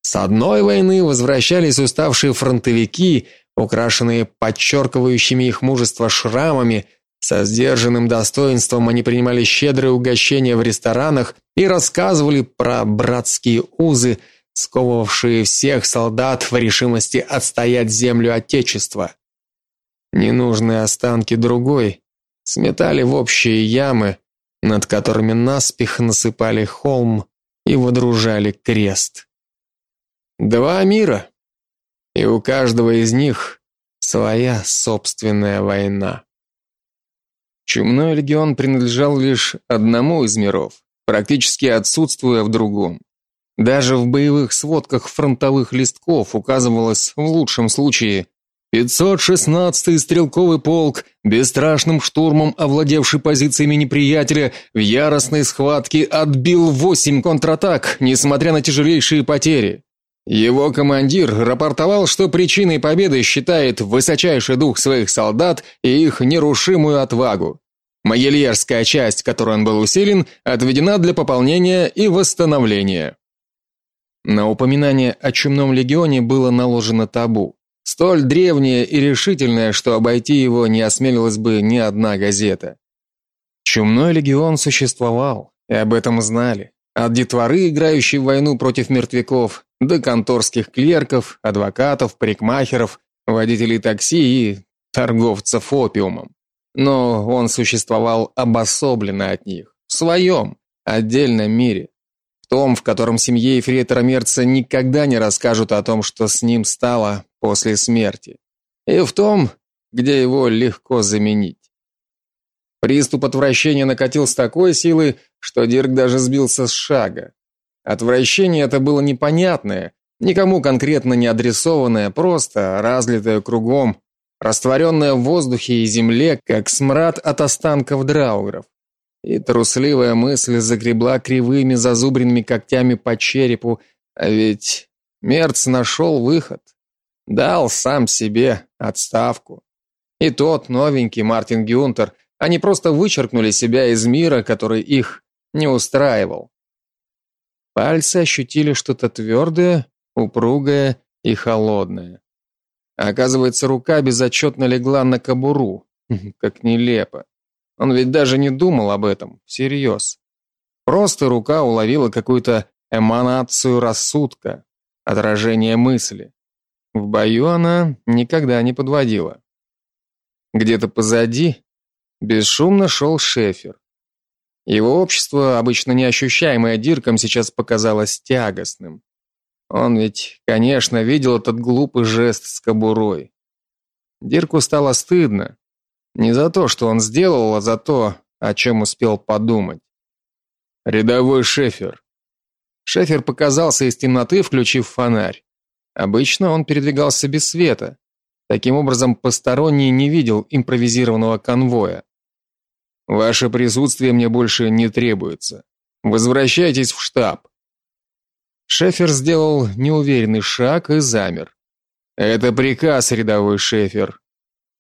С одной войны возвращались уставшие фронтовики, Украшенные подчеркивающими их мужество шрамами, со сдержанным достоинством они принимали щедрые угощения в ресторанах и рассказывали про братские узы, сковывавшие всех солдат в решимости отстоять землю отечества. Ненужные останки другой сметали в общие ямы, над которыми наспех насыпали холм и водружали крест. Два мира и у каждого из них своя собственная война. Чумной легион принадлежал лишь одному из миров, практически отсутствуя в другом. Даже в боевых сводках фронтовых листков указывалось в лучшем случае 516-й стрелковый полк, бесстрашным штурмом овладевший позициями неприятеля, в яростной схватке отбил восемь контратак, несмотря на тяжелейшие потери. Его командир рапортовал, что причиной победы считает высочайший дух своих солдат и их нерушимую отвагу. Могильерская часть, которой он был усилен, отведена для пополнения и восстановления. На упоминание о чумном легионе было наложено табу, столь древнее и решительное, что обойти его не осмелилась бы ни одна газета. Чумной легион существовал, и об этом знали. От детворы, играющей в войну против мертвяков, до конторских клерков, адвокатов, парикмахеров, водителей такси и торговцев опиумом. Но он существовал обособленно от них, в своем, отдельном мире, в том, в котором семье Ефрейтора Мерца никогда не расскажут о том, что с ним стало после смерти, и в том, где его легко заменить. Приступ отвращения накатил с такой силой, что Дирк даже сбился с шага. Отвращение это было непонятное, никому конкретно не адресованное, просто разлитое кругом, растворенное в воздухе и земле, как смрад от останков драугров. И трусливая мысль загребла кривыми зазубренными когтями по черепу, а ведь Мерц нашел выход. Дал сам себе отставку. И тот новенький Мартин Гюнтер, они просто вычеркнули себя из мира, который их не устраивал. Пальцы ощутили что-то твердое, упругое и холодное. оказывается, рука безотчетно легла на кобуру. Как нелепо. Он ведь даже не думал об этом, всерьез. Просто рука уловила какую-то эманацию рассудка, отражение мысли. В бою она никогда не подводила. Где-то позади бесшумно шел Шефер. Его общество, обычно неощущаемое Дирком, сейчас показалось тягостным. Он ведь, конечно, видел этот глупый жест с кобурой. Дирку стало стыдно. Не за то, что он сделал, а за то, о чем успел подумать. Рядовой Шефер. Шефер показался из темноты, включив фонарь. Обычно он передвигался без света. Таким образом, посторонний не видел импровизированного конвоя. Ваше присутствие мне больше не требуется. Возвращайтесь в штаб. Шефер сделал неуверенный шаг и замер. Это приказ, рядовой Шефер.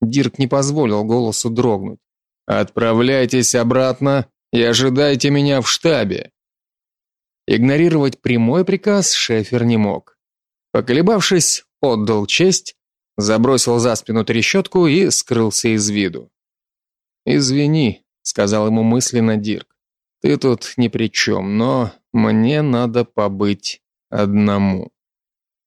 Дирк не позволил голосу дрогнуть. Отправляйтесь обратно и ожидайте меня в штабе. Игнорировать прямой приказ Шефер не мог. Поколебавшись, отдал честь, забросил за спину трещотку и скрылся из виду. Извини, сказал ему мысленно Дирк. Ты тут ни при чем, но мне надо побыть одному.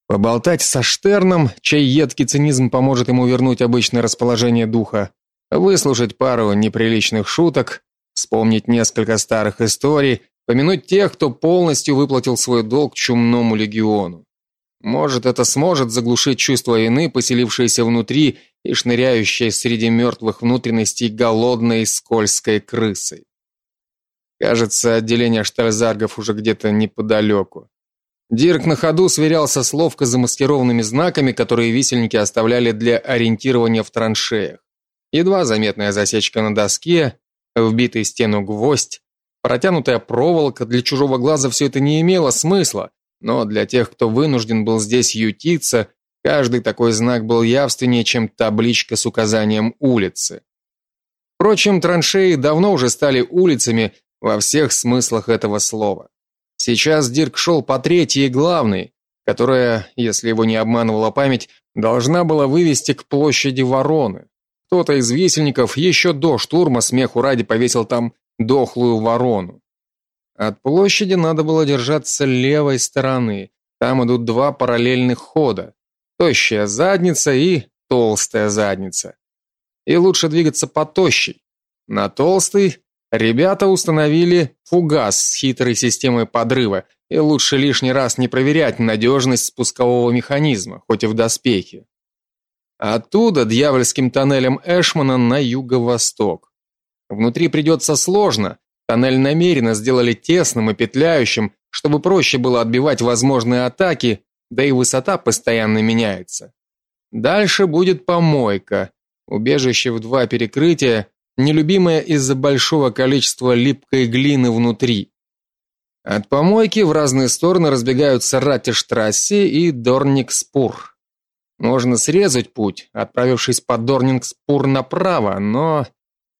Поболтать со Штерном, чей едкий цинизм поможет ему вернуть обычное расположение духа, выслушать пару неприличных шуток, вспомнить несколько старых историй, помянуть тех, кто полностью выплатил свой долг чумному легиону. Может, это сможет заглушить чувство вины, поселившееся внутри и шныряющее среди мертвых внутренностей голодной скользкой крысой. Кажется, отделение штальзаргов уже где-то неподалеку. Дирк на ходу сверялся с ловко замаскированными знаками, которые висельники оставляли для ориентирования в траншеях. Едва заметная засечка на доске, вбитый в стену гвоздь, протянутая проволока для чужого глаза все это не имело смысла, но для тех, кто вынужден был здесь ютиться, каждый такой знак был явственнее, чем табличка с указанием улицы. Впрочем, траншеи давно уже стали улицами во всех смыслах этого слова. Сейчас Дирк шел по третьей главной, которая, если его не обманывала память, должна была вывести к площади Вороны. Кто-то из висельников еще до штурма смеху ради повесил там дохлую ворону. От площади надо было держаться левой стороны. Там идут два параллельных хода: тощая задница и толстая задница. И лучше двигаться по тощей. На толстой ребята установили фугас с хитрой системой подрыва, и лучше лишний раз не проверять надежность спускового механизма, хоть и в доспехе. Оттуда дьявольским тоннелем Эшмана на юго-восток. Внутри придется сложно, Тоннель намеренно сделали тесным и петляющим, чтобы проще было отбивать возможные атаки, да и высота постоянно меняется. Дальше будет помойка, убежище в два перекрытия, нелюбимое из-за большого количества липкой глины внутри. От помойки в разные стороны разбегаются Ратиштрассе и Дорникспур. Можно срезать путь, отправившись по Дорнингспур направо, но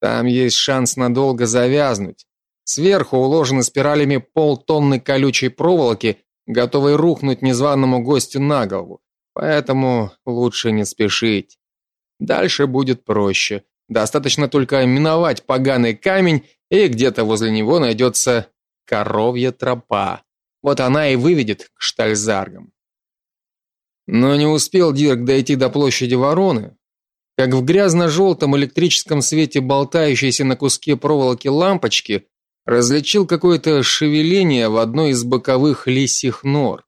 там есть шанс надолго завязнуть. Сверху уложены спиралями полтонны колючей проволоки, готовой рухнуть незваному гостю на голову. Поэтому лучше не спешить. Дальше будет проще. Достаточно только миновать поганый камень, и где-то возле него найдется коровья тропа. Вот она и выведет к штальзаргам. Но не успел Дирк дойти до площади Вороны, как в грязно-желтом электрическом свете болтающейся на куске проволоки лампочки различил какое-то шевеление в одной из боковых лисьих нор.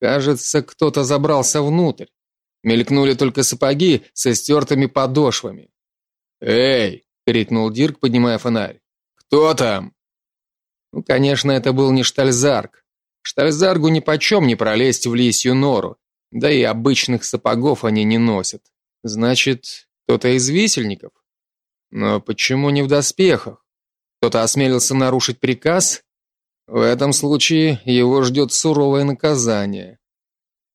Кажется, кто-то забрался внутрь. Мелькнули только сапоги со стертыми подошвами. "Эй!" крикнул Дирк, поднимая фонарь. "Кто там?" Ну, конечно, это был не Штальзарг. Штальзаргу ни почем не пролезть в лисью нору, да и обычных сапогов они не носят. Значит, кто-то из висельников. Но почему не в доспехах? Кто-то осмелился нарушить приказ? В этом случае его ждет суровое наказание.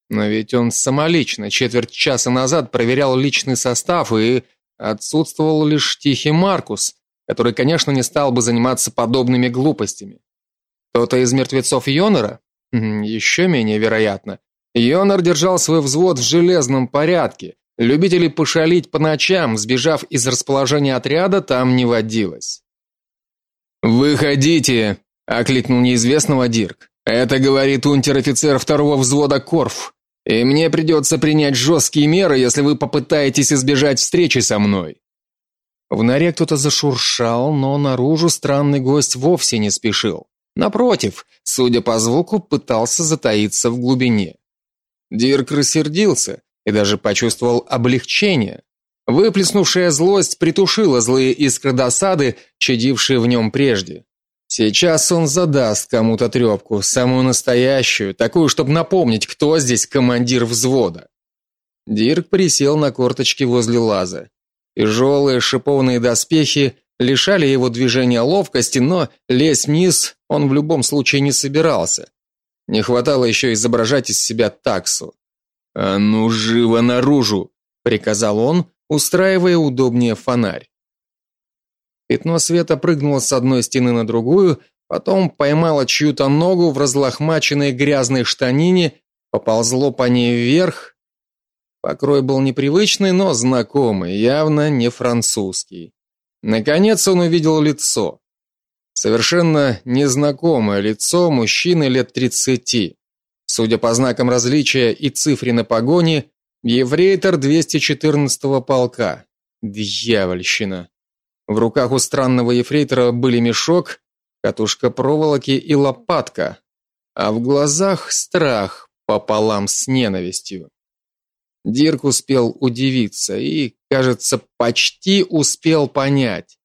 Но ведь он самолично четверть часа назад проверял личный состав и отсутствовал лишь тихий Маркус, который, конечно, не стал бы заниматься подобными глупостями. Кто-то из мертвецов Йонора? Еще менее вероятно. Йонор держал свой взвод в железном порядке. Любителей пошалить по ночам, сбежав из расположения отряда, там не водилось. Выходите, окликнул неизвестного Дирк. Это говорит унтер-офицер второго взвода Корф. И мне придется принять жесткие меры, если вы попытаетесь избежать встречи со мной. В норе кто-то зашуршал, но наружу странный гость вовсе не спешил. Напротив, судя по звуку, пытался затаиться в глубине. Дирк рассердился и даже почувствовал облегчение. Выплеснувшая злость притушила злые искры досады, чадившие в нем прежде. Сейчас он задаст кому-то трепку, самую настоящую, такую, чтобы напомнить, кто здесь командир взвода. Дирк присел на корточки возле лаза. Тяжелые шипованные доспехи лишали его движения ловкости, но лезть вниз он в любом случае не собирался. Не хватало еще изображать из себя таксу. "А ну живо наружу", приказал он, устраивая удобнее фонарь. Пятно света прыгнуло с одной стены на другую, потом поймало чью-то ногу в разлохмаченной грязной штанине, поползло по ней вверх. Покрой был непривычный, но знакомый, явно не французский. Наконец он увидел лицо. Совершенно незнакомое лицо мужчины лет тридцати. Судя по знакам различия и цифре на погоне, еврейтор 214-го полка. Дьявольщина. В руках у странного ефрейтора были мешок, катушка проволоки и лопатка, а в глазах страх пополам с ненавистью. Дирк успел удивиться и, кажется, почти успел понять.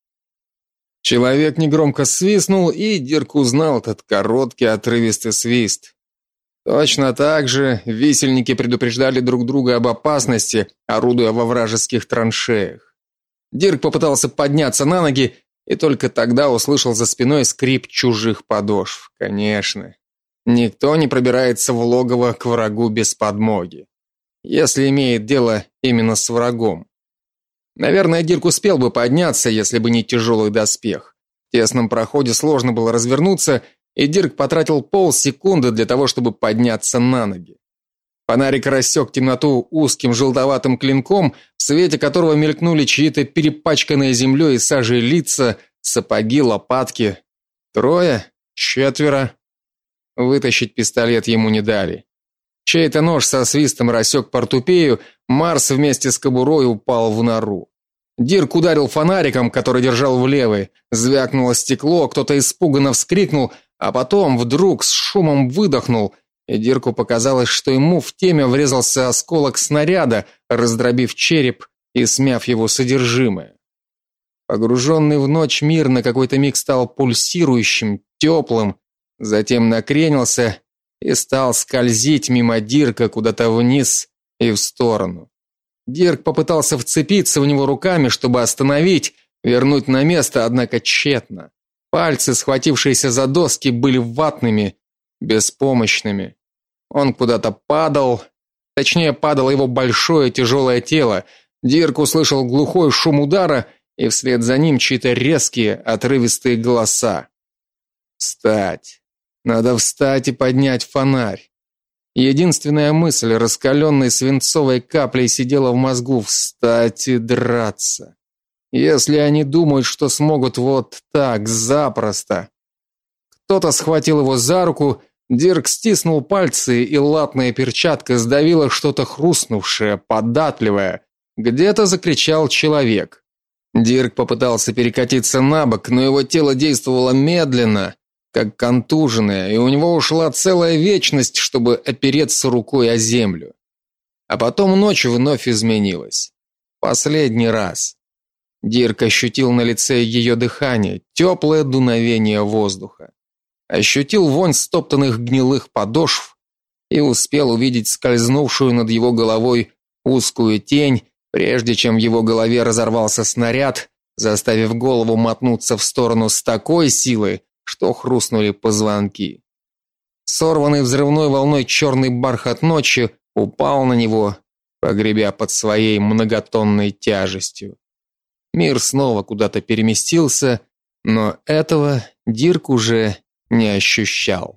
Человек негромко свистнул, и Дирк узнал этот короткий отрывистый свист. Точно так же висельники предупреждали друг друга об опасности, орудуя во вражеских траншеях. Дирк попытался подняться на ноги и только тогда услышал за спиной скрип чужих подошв. Конечно, никто не пробирается в логово к врагу без подмоги, если имеет дело именно с врагом. Наверное, Дирк успел бы подняться, если бы не тяжелый доспех. В тесном проходе сложно было развернуться, и Дирк потратил полсекунды для того, чтобы подняться на ноги. Фонарик рассек темноту узким желтоватым клинком, в свете которого мелькнули чьи-то перепачканные землей и сажей лица, сапоги, лопатки. Трое, четверо. Вытащить пистолет ему не дали. Чей-то нож со свистом рассек портупею, Марс вместе с кобурой упал в нору. Дирк ударил фонариком, который держал в левой. Звякнуло стекло, кто-то испуганно вскрикнул, а потом вдруг с шумом выдохнул и Дирку показалось, что ему в теме врезался осколок снаряда, раздробив череп и смяв его содержимое. Погруженный в ночь мир на какой-то миг стал пульсирующим, теплым, затем накренился и стал скользить мимо Дирка куда-то вниз и в сторону. Дирк попытался вцепиться в него руками, чтобы остановить, вернуть на место, однако тщетно. Пальцы, схватившиеся за доски, были ватными, беспомощными. Он куда-то падал, точнее, падало его большое тяжелое тело. Дирк услышал глухой шум удара, и вслед за ним чьи-то резкие, отрывистые голоса. Встать. Надо встать и поднять фонарь. Единственная мысль, раскаленной свинцовой каплей, сидела в мозгу: встать и драться. Если они думают, что смогут вот так запросто, Кто-то схватил его за руку, Дирк стиснул пальцы, и латная перчатка сдавила что-то хрустнувшее, податливое. Где-то закричал человек. Дирк попытался перекатиться на бок, но его тело действовало медленно, как контуженное, и у него ушла целая вечность, чтобы опереться рукой о землю. А потом ночь вновь изменилась. Последний раз. Дирк ощутил на лице ее дыхание, теплое дуновение воздуха. Ощутил вонь стоптанных гнилых подошв и успел увидеть скользнувшую над его головой узкую тень, прежде чем в его голове разорвался снаряд, заставив голову мотнуться в сторону с такой силой, что хрустнули позвонки. Сорванный взрывной волной черный бархат ночи упал на него, погребя под своей многотонной тяжестью. Мир снова куда-то переместился, но этого Дирк уже не ощущал.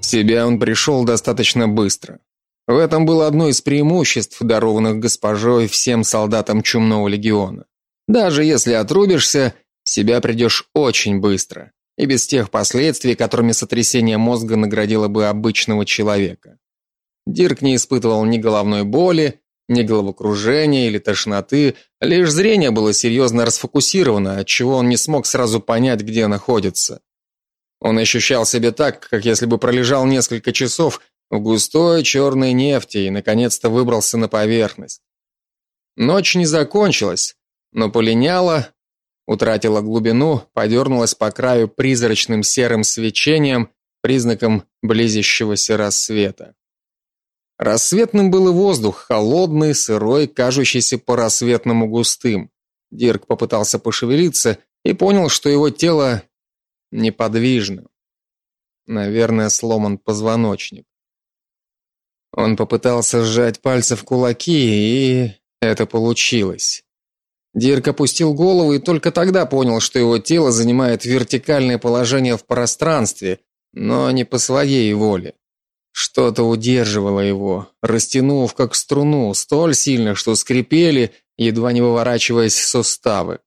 В себя он пришел достаточно быстро. В этом было одно из преимуществ, дарованных госпожой всем солдатам чумного легиона. Даже если отрубишься, себя придешь очень быстро и без тех последствий, которыми сотрясение мозга наградило бы обычного человека. Дирк не испытывал ни головной боли, ни головокружения или тошноты, лишь зрение было серьезно расфокусировано, отчего он не смог сразу понять, где находится. Он ощущал себя так, как если бы пролежал несколько часов в густой черной нефти и наконец-то выбрался на поверхность. Ночь не закончилась, но полиняла, утратила глубину, подернулась по краю призрачным серым свечением, признаком близящегося рассвета. Рассветным был и воздух, холодный, сырой, кажущийся по-рассветному густым. Дирк попытался пошевелиться и понял, что его тело неподвижно. Наверное, сломан позвоночник. Он попытался сжать пальцы в кулаки, и это получилось. Дирк опустил голову и только тогда понял, что его тело занимает вертикальное положение в пространстве, но не по своей воле. Что-то удерживало его, растянув как струну, столь сильно, что скрипели, едва не выворачиваясь суставы.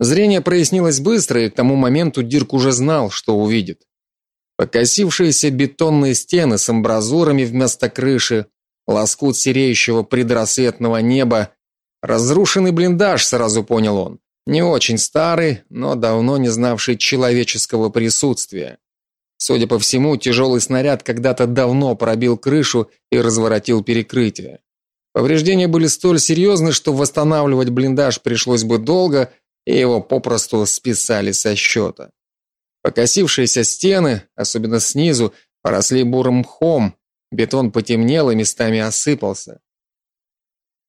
Зрение прояснилось быстро, и к тому моменту Дирк уже знал, что увидит. Покосившиеся бетонные стены с амбразурами вместо крыши, лоскут сереющего предрассветного неба, разрушенный блиндаж, сразу понял он. Не очень старый, но давно не знавший человеческого присутствия. Судя по всему, тяжелый снаряд когда-то давно пробил крышу и разворотил перекрытие. Повреждения были столь серьезны, что восстанавливать блиндаж пришлось бы долго, и его попросту списали со счета. Покосившиеся стены, особенно снизу, поросли бурым мхом, бетон потемнел и местами осыпался.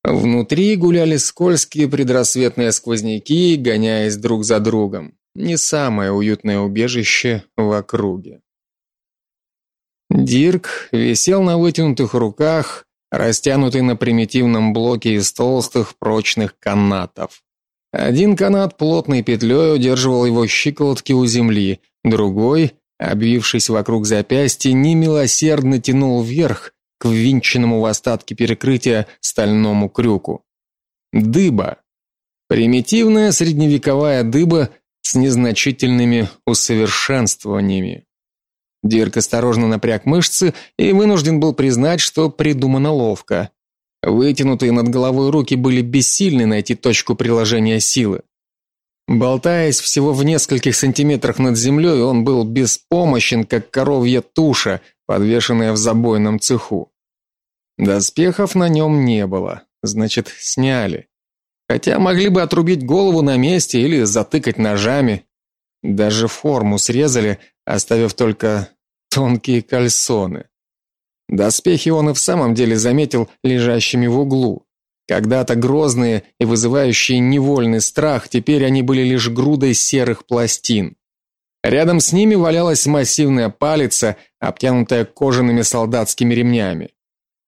Внутри гуляли скользкие предрассветные сквозняки, гоняясь друг за другом. Не самое уютное убежище в округе. Дирк висел на вытянутых руках, растянутый на примитивном блоке из толстых прочных канатов. Один канат плотной петлей удерживал его щиколотки у земли, Другой, обвившись вокруг запястья, немилосердно тянул вверх к ввинченному в остатки перекрытия стальному крюку. Дыба. Примитивная средневековая дыба с незначительными усовершенствованиями. Дирк осторожно напряг мышцы и вынужден был признать, что придумано ловко. Вытянутые над головой руки были бессильны найти точку приложения силы. Болтаясь всего в нескольких сантиметрах над землей, он был беспомощен, как коровья туша, подвешенная в забойном цеху. Доспехов на нем не было, значит, сняли. Хотя могли бы отрубить голову на месте или затыкать ножами. Даже форму срезали, оставив только тонкие кальсоны. Доспехи он и в самом деле заметил лежащими в углу. Когда-то грозные и вызывающие невольный страх, теперь они были лишь грудой серых пластин. Рядом с ними валялась массивная палица, обтянутая кожаными солдатскими ремнями.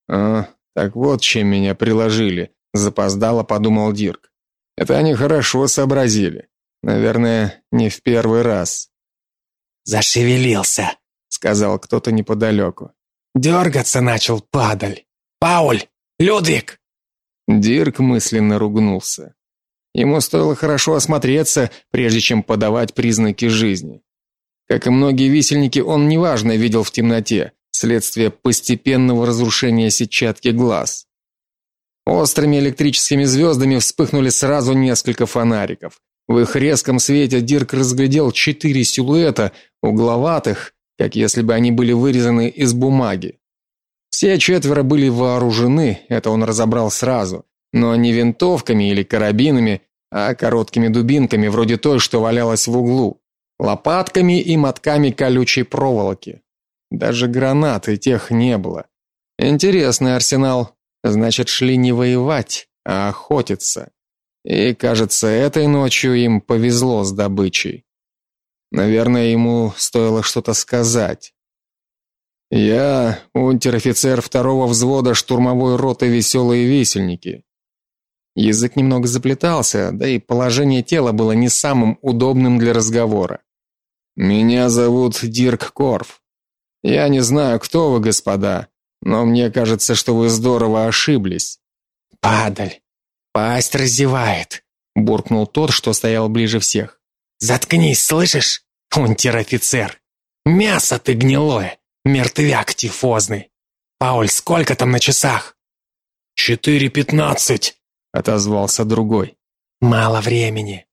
А, так вот чем меня приложили, запоздало подумал Дирк. Это они хорошо сообразили. Наверное, не в первый раз. Зашевелился, сказал кто-то неподалеку. «Дергаться начал падаль. Пауль, Людвиг. Дирк мысленно ругнулся. Ему стоило хорошо осмотреться, прежде чем подавать признаки жизни. Как и многие висельники, он неважно видел в темноте, следствие постепенного разрушения сетчатки глаз. Острыми электрическими звездами вспыхнули сразу несколько фонариков. В их резком свете Дирк разглядел четыре силуэта, угловатых, как если бы они были вырезаны из бумаги. Все четверо были вооружены, это он разобрал сразу, но не винтовками или карабинами, а короткими дубинками, вроде той, что валялась в углу, лопатками и мотками колючей проволоки. Даже гранат и тех не было. Интересный арсенал. Значит, шли не воевать, а охотиться. И, кажется, этой ночью им повезло с добычей. Наверное, ему стоило что-то сказать. Я унтер-офицер второго взвода штурмовой роты Веселые висельники. Язык немного заплетался, да и положение тела было не самым удобным для разговора. Меня зовут Дирк Корф. Я не знаю, кто вы, господа, но мне кажется, что вы здорово ошиблись. Падаль. Пасть разевает, буркнул тот, что стоял ближе всех. Заткнись, слышишь? Унтер-офицер. Мясо ты гнилое, мертвяк тифозный. Пауль, сколько там на часах? Четыре пятнадцать, отозвался другой. Мало времени.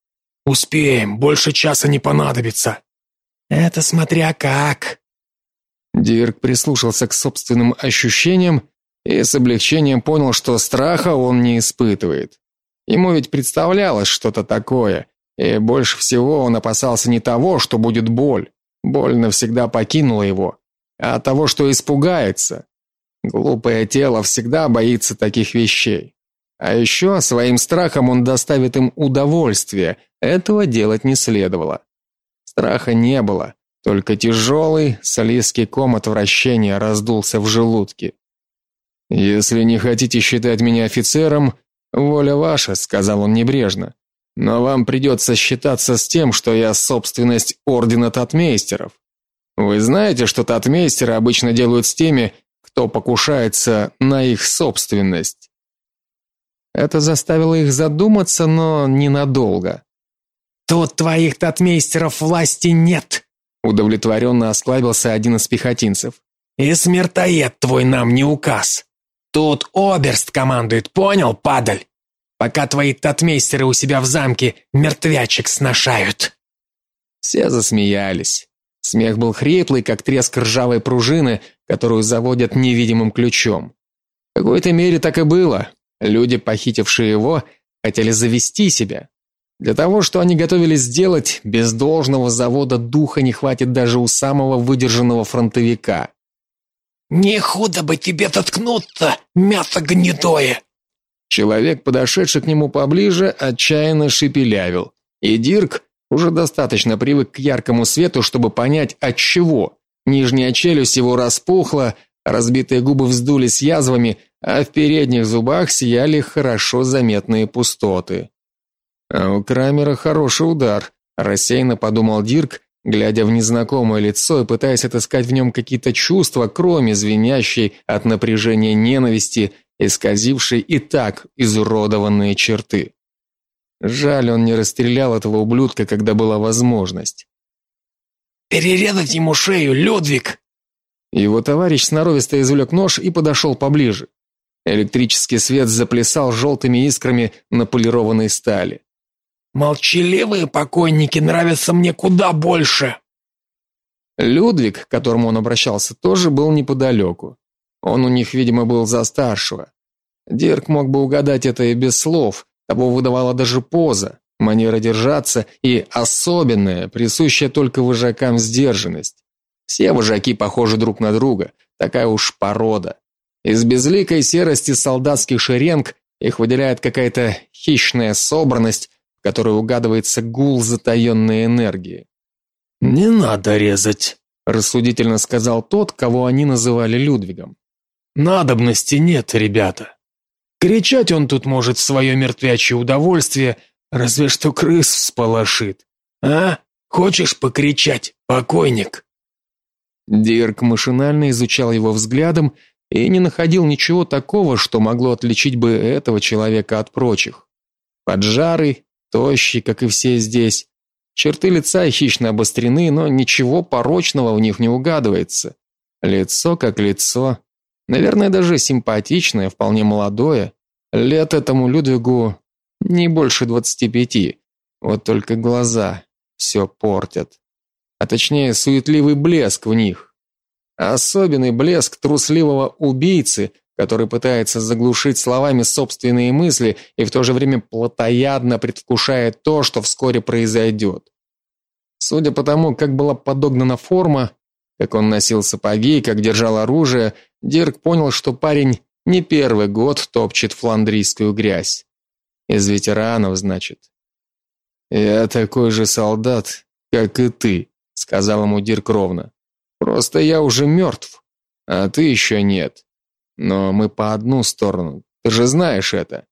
Успеем, больше часа не понадобится. Это смотря как. Дирк прислушался к собственным ощущениям и с облегчением понял, что страха он не испытывает. Ему ведь представлялось что-то такое, и больше всего он опасался не того, что будет боль. Боль навсегда покинула его, а того, что испугается. Глупое тело всегда боится таких вещей. А еще своим страхом он доставит им удовольствие. Этого делать не следовало. Страха не было, только тяжелый, слизкий ком отвращения раздулся в желудке. Если не хотите считать меня офицером, воля ваша, сказал он небрежно. Но вам придется считаться с тем, что я собственность ордена татмейстеров. Вы знаете, что татмейстеры обычно делают с теми, кто покушается на их собственность. Это заставило их задуматься, но ненадолго. Тут твоих татмейстеров власти нет, удовлетворенно осклабился один из пехотинцев. И смертоед твой нам не указ. Тут оберст командует, понял, падаль? Пока твои татмейстеры у себя в замке мертвячек сношают. Все засмеялись. Смех был хриплый, как треск ржавой пружины, которую заводят невидимым ключом. В какой-то мере так и было. Люди, похитившие его, хотели завести себя. Для того, что они готовились сделать, без должного завода духа не хватит даже у самого выдержанного фронтовика. Не худо бы тебе доткнуться, мясо гнедое. Человек, подошедший к нему поближе, отчаянно шепелявил. И Дирк уже достаточно привык к яркому свету, чтобы понять, от чего. Нижняя челюсть его распухла, разбитые губы вздулись язвами, а в передних зубах сияли хорошо заметные пустоты. А у Крамера хороший удар, рассеянно подумал Дирк, глядя в незнакомое лицо и пытаясь отыскать в нем какие-то чувства, кроме звенящей от напряжения ненависти, исказившей и так изуродованные черты. Жаль, он не расстрелял этого ублюдка, когда была возможность. Перерезать ему шею, Людвиг. Его товарищ сноровисто извлек нож и подошел поближе. Электрический свет заплясал желтыми искрами на полированной стали. Молчаливые покойники нравятся мне куда больше. Людвиг, к которому он обращался, тоже был неподалеку. Он у них, видимо, был за старшего. Дирк мог бы угадать это и без слов, того выдавала даже поза, манера держаться и особенная, присущая только вожакам сдержанность. Все вожаки похожи друг на друга, такая уж порода. Из безликой серости солдатских шеренг их выделяет какая-то хищная собранность, в которой угадывается гул затаенной энергии. Не надо резать, рассудительно сказал тот, кого они называли Людвигом. Надобности нет, ребята. Кричать он тут может в свое мертвячье удовольствие, разве что крыс всполошит. А? Хочешь покричать, покойник? Дирк машинально изучал его взглядом и не находил ничего такого, что могло отличить бы этого человека от прочих. Поджарый, тощий, как и все здесь. Черты лица хищно обострены, но ничего порочного в них не угадывается. Лицо как лицо, наверное, даже симпатичное, вполне молодое. Лет этому Людвигу не больше двадцати пяти. Вот только глаза все портят. А точнее, суетливый блеск в них. Особенный блеск трусливого убийцы, который пытается заглушить словами собственные мысли и в то же время плотоядно предвкушает то, что вскоре произойдет. Судя по тому, как была подогнана форма, как он носил сапоги, как держал оружие, Дирк понял, что парень не первый год топчет фландрийскую грязь. Из ветеранов, значит. Я такой же солдат, как и ты, сказал ему Дирк ровно. Просто я уже мертв, а ты еще нет. Но мы по одну сторону. Ты же знаешь это.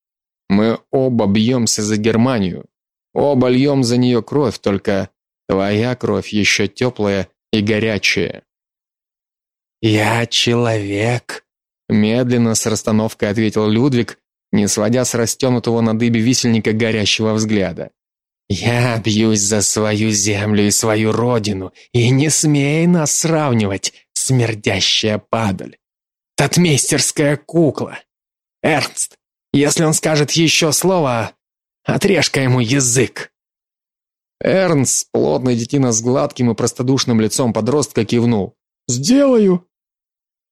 Мы оба бьемся за Германию. Оба льем за нее кровь, только твоя кровь еще теплая и горячая. Я человек, медленно с расстановкой ответил Людвиг, не сводя с растянутого на дыбе висельника горящего взгляда. Я бьюсь за свою землю и свою родину, и не смей нас сравнивать, смердящая падаль. Татмейстерская кукла. Эрнст, если он скажет еще слово, отрежь-ка ему язык. Эрнст, плотный детина с гладким и простодушным лицом подростка, кивнул. Сделаю.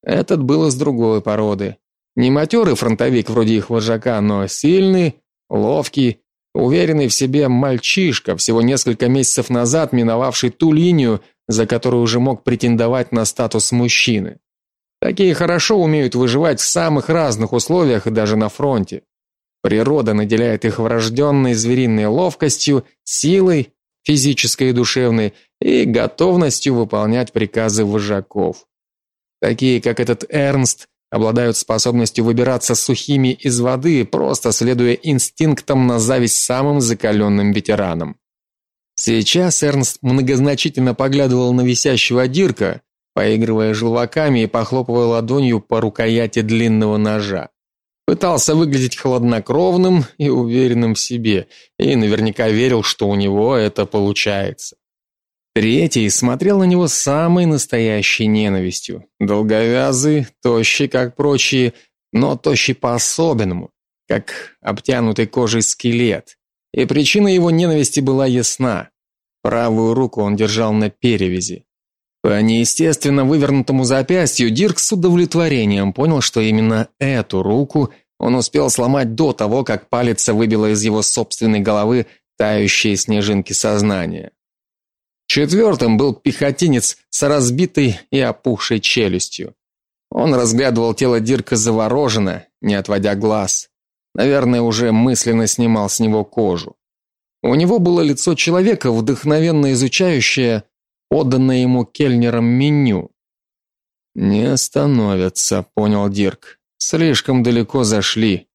Этот был из другой породы. Не матерый фронтовик вроде их вожака, но сильный, ловкий, уверенный в себе мальчишка, всего несколько месяцев назад миновавший ту линию, за которую уже мог претендовать на статус мужчины. Такие хорошо умеют выживать в самых разных условиях и даже на фронте. Природа наделяет их врожденной звериной ловкостью, силой, физической и душевной, и готовностью выполнять приказы вожаков. Такие, как этот Эрнст, обладают способностью выбираться сухими из воды, просто следуя инстинктам на зависть самым закаленным ветеранам. Сейчас Эрнст многозначительно поглядывал на висящего Дирка, поигрывая желваками и похлопывая ладонью по рукояти длинного ножа. Пытался выглядеть хладнокровным и уверенным в себе, и наверняка верил, что у него это получается. Третий смотрел на него самой настоящей ненавистью. Долговязый, тощий, как прочие, но тощий по-особенному, как обтянутый кожей скелет. И причина его ненависти была ясна. Правую руку он держал на перевязи. По неестественно вывернутому запястью Дирк с удовлетворением понял, что именно эту руку он успел сломать до того, как палец выбило из его собственной головы тающие снежинки сознания. Четвертым был пехотинец с разбитой и опухшей челюстью. Он разглядывал тело Дирка завороженно, не отводя глаз. Наверное, уже мысленно снимал с него кожу. У него было лицо человека, вдохновенно изучающее поданное ему кельнером меню. Не остановятся, понял Дирк. Слишком далеко зашли.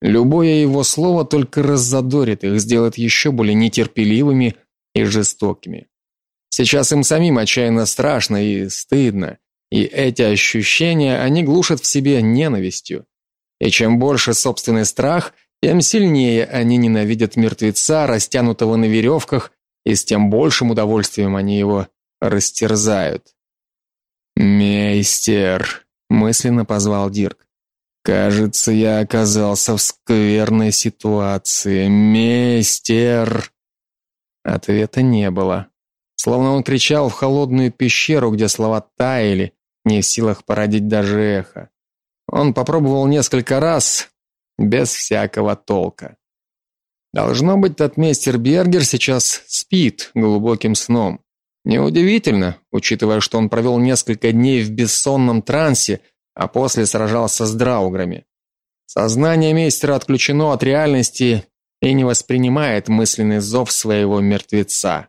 Любое его слово только раззадорит их, сделает еще более нетерпеливыми и жестокими. Сейчас им самим отчаянно страшно и стыдно, и эти ощущения они глушат в себе ненавистью. И чем больше собственный страх, тем сильнее они ненавидят мертвеца, растянутого на веревках и с тем большим удовольствием они его растерзают. "Мейстер", мысленно позвал Дирк. "Кажется, я оказался в скверной ситуации. Мейстер". Ответа не было. Словно он кричал в холодную пещеру, где слова таяли, не в силах породить даже эхо. Он попробовал несколько раз без всякого толка. Должно быть, тот мистер Бергер сейчас спит глубоким сном. Неудивительно, учитывая, что он провел несколько дней в бессонном трансе, а после сражался с драуграми. Сознание мейстера отключено от реальности и не воспринимает мысленный зов своего мертвеца.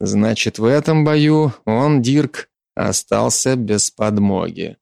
Значит, в этом бою он, Дирк, остался без подмоги.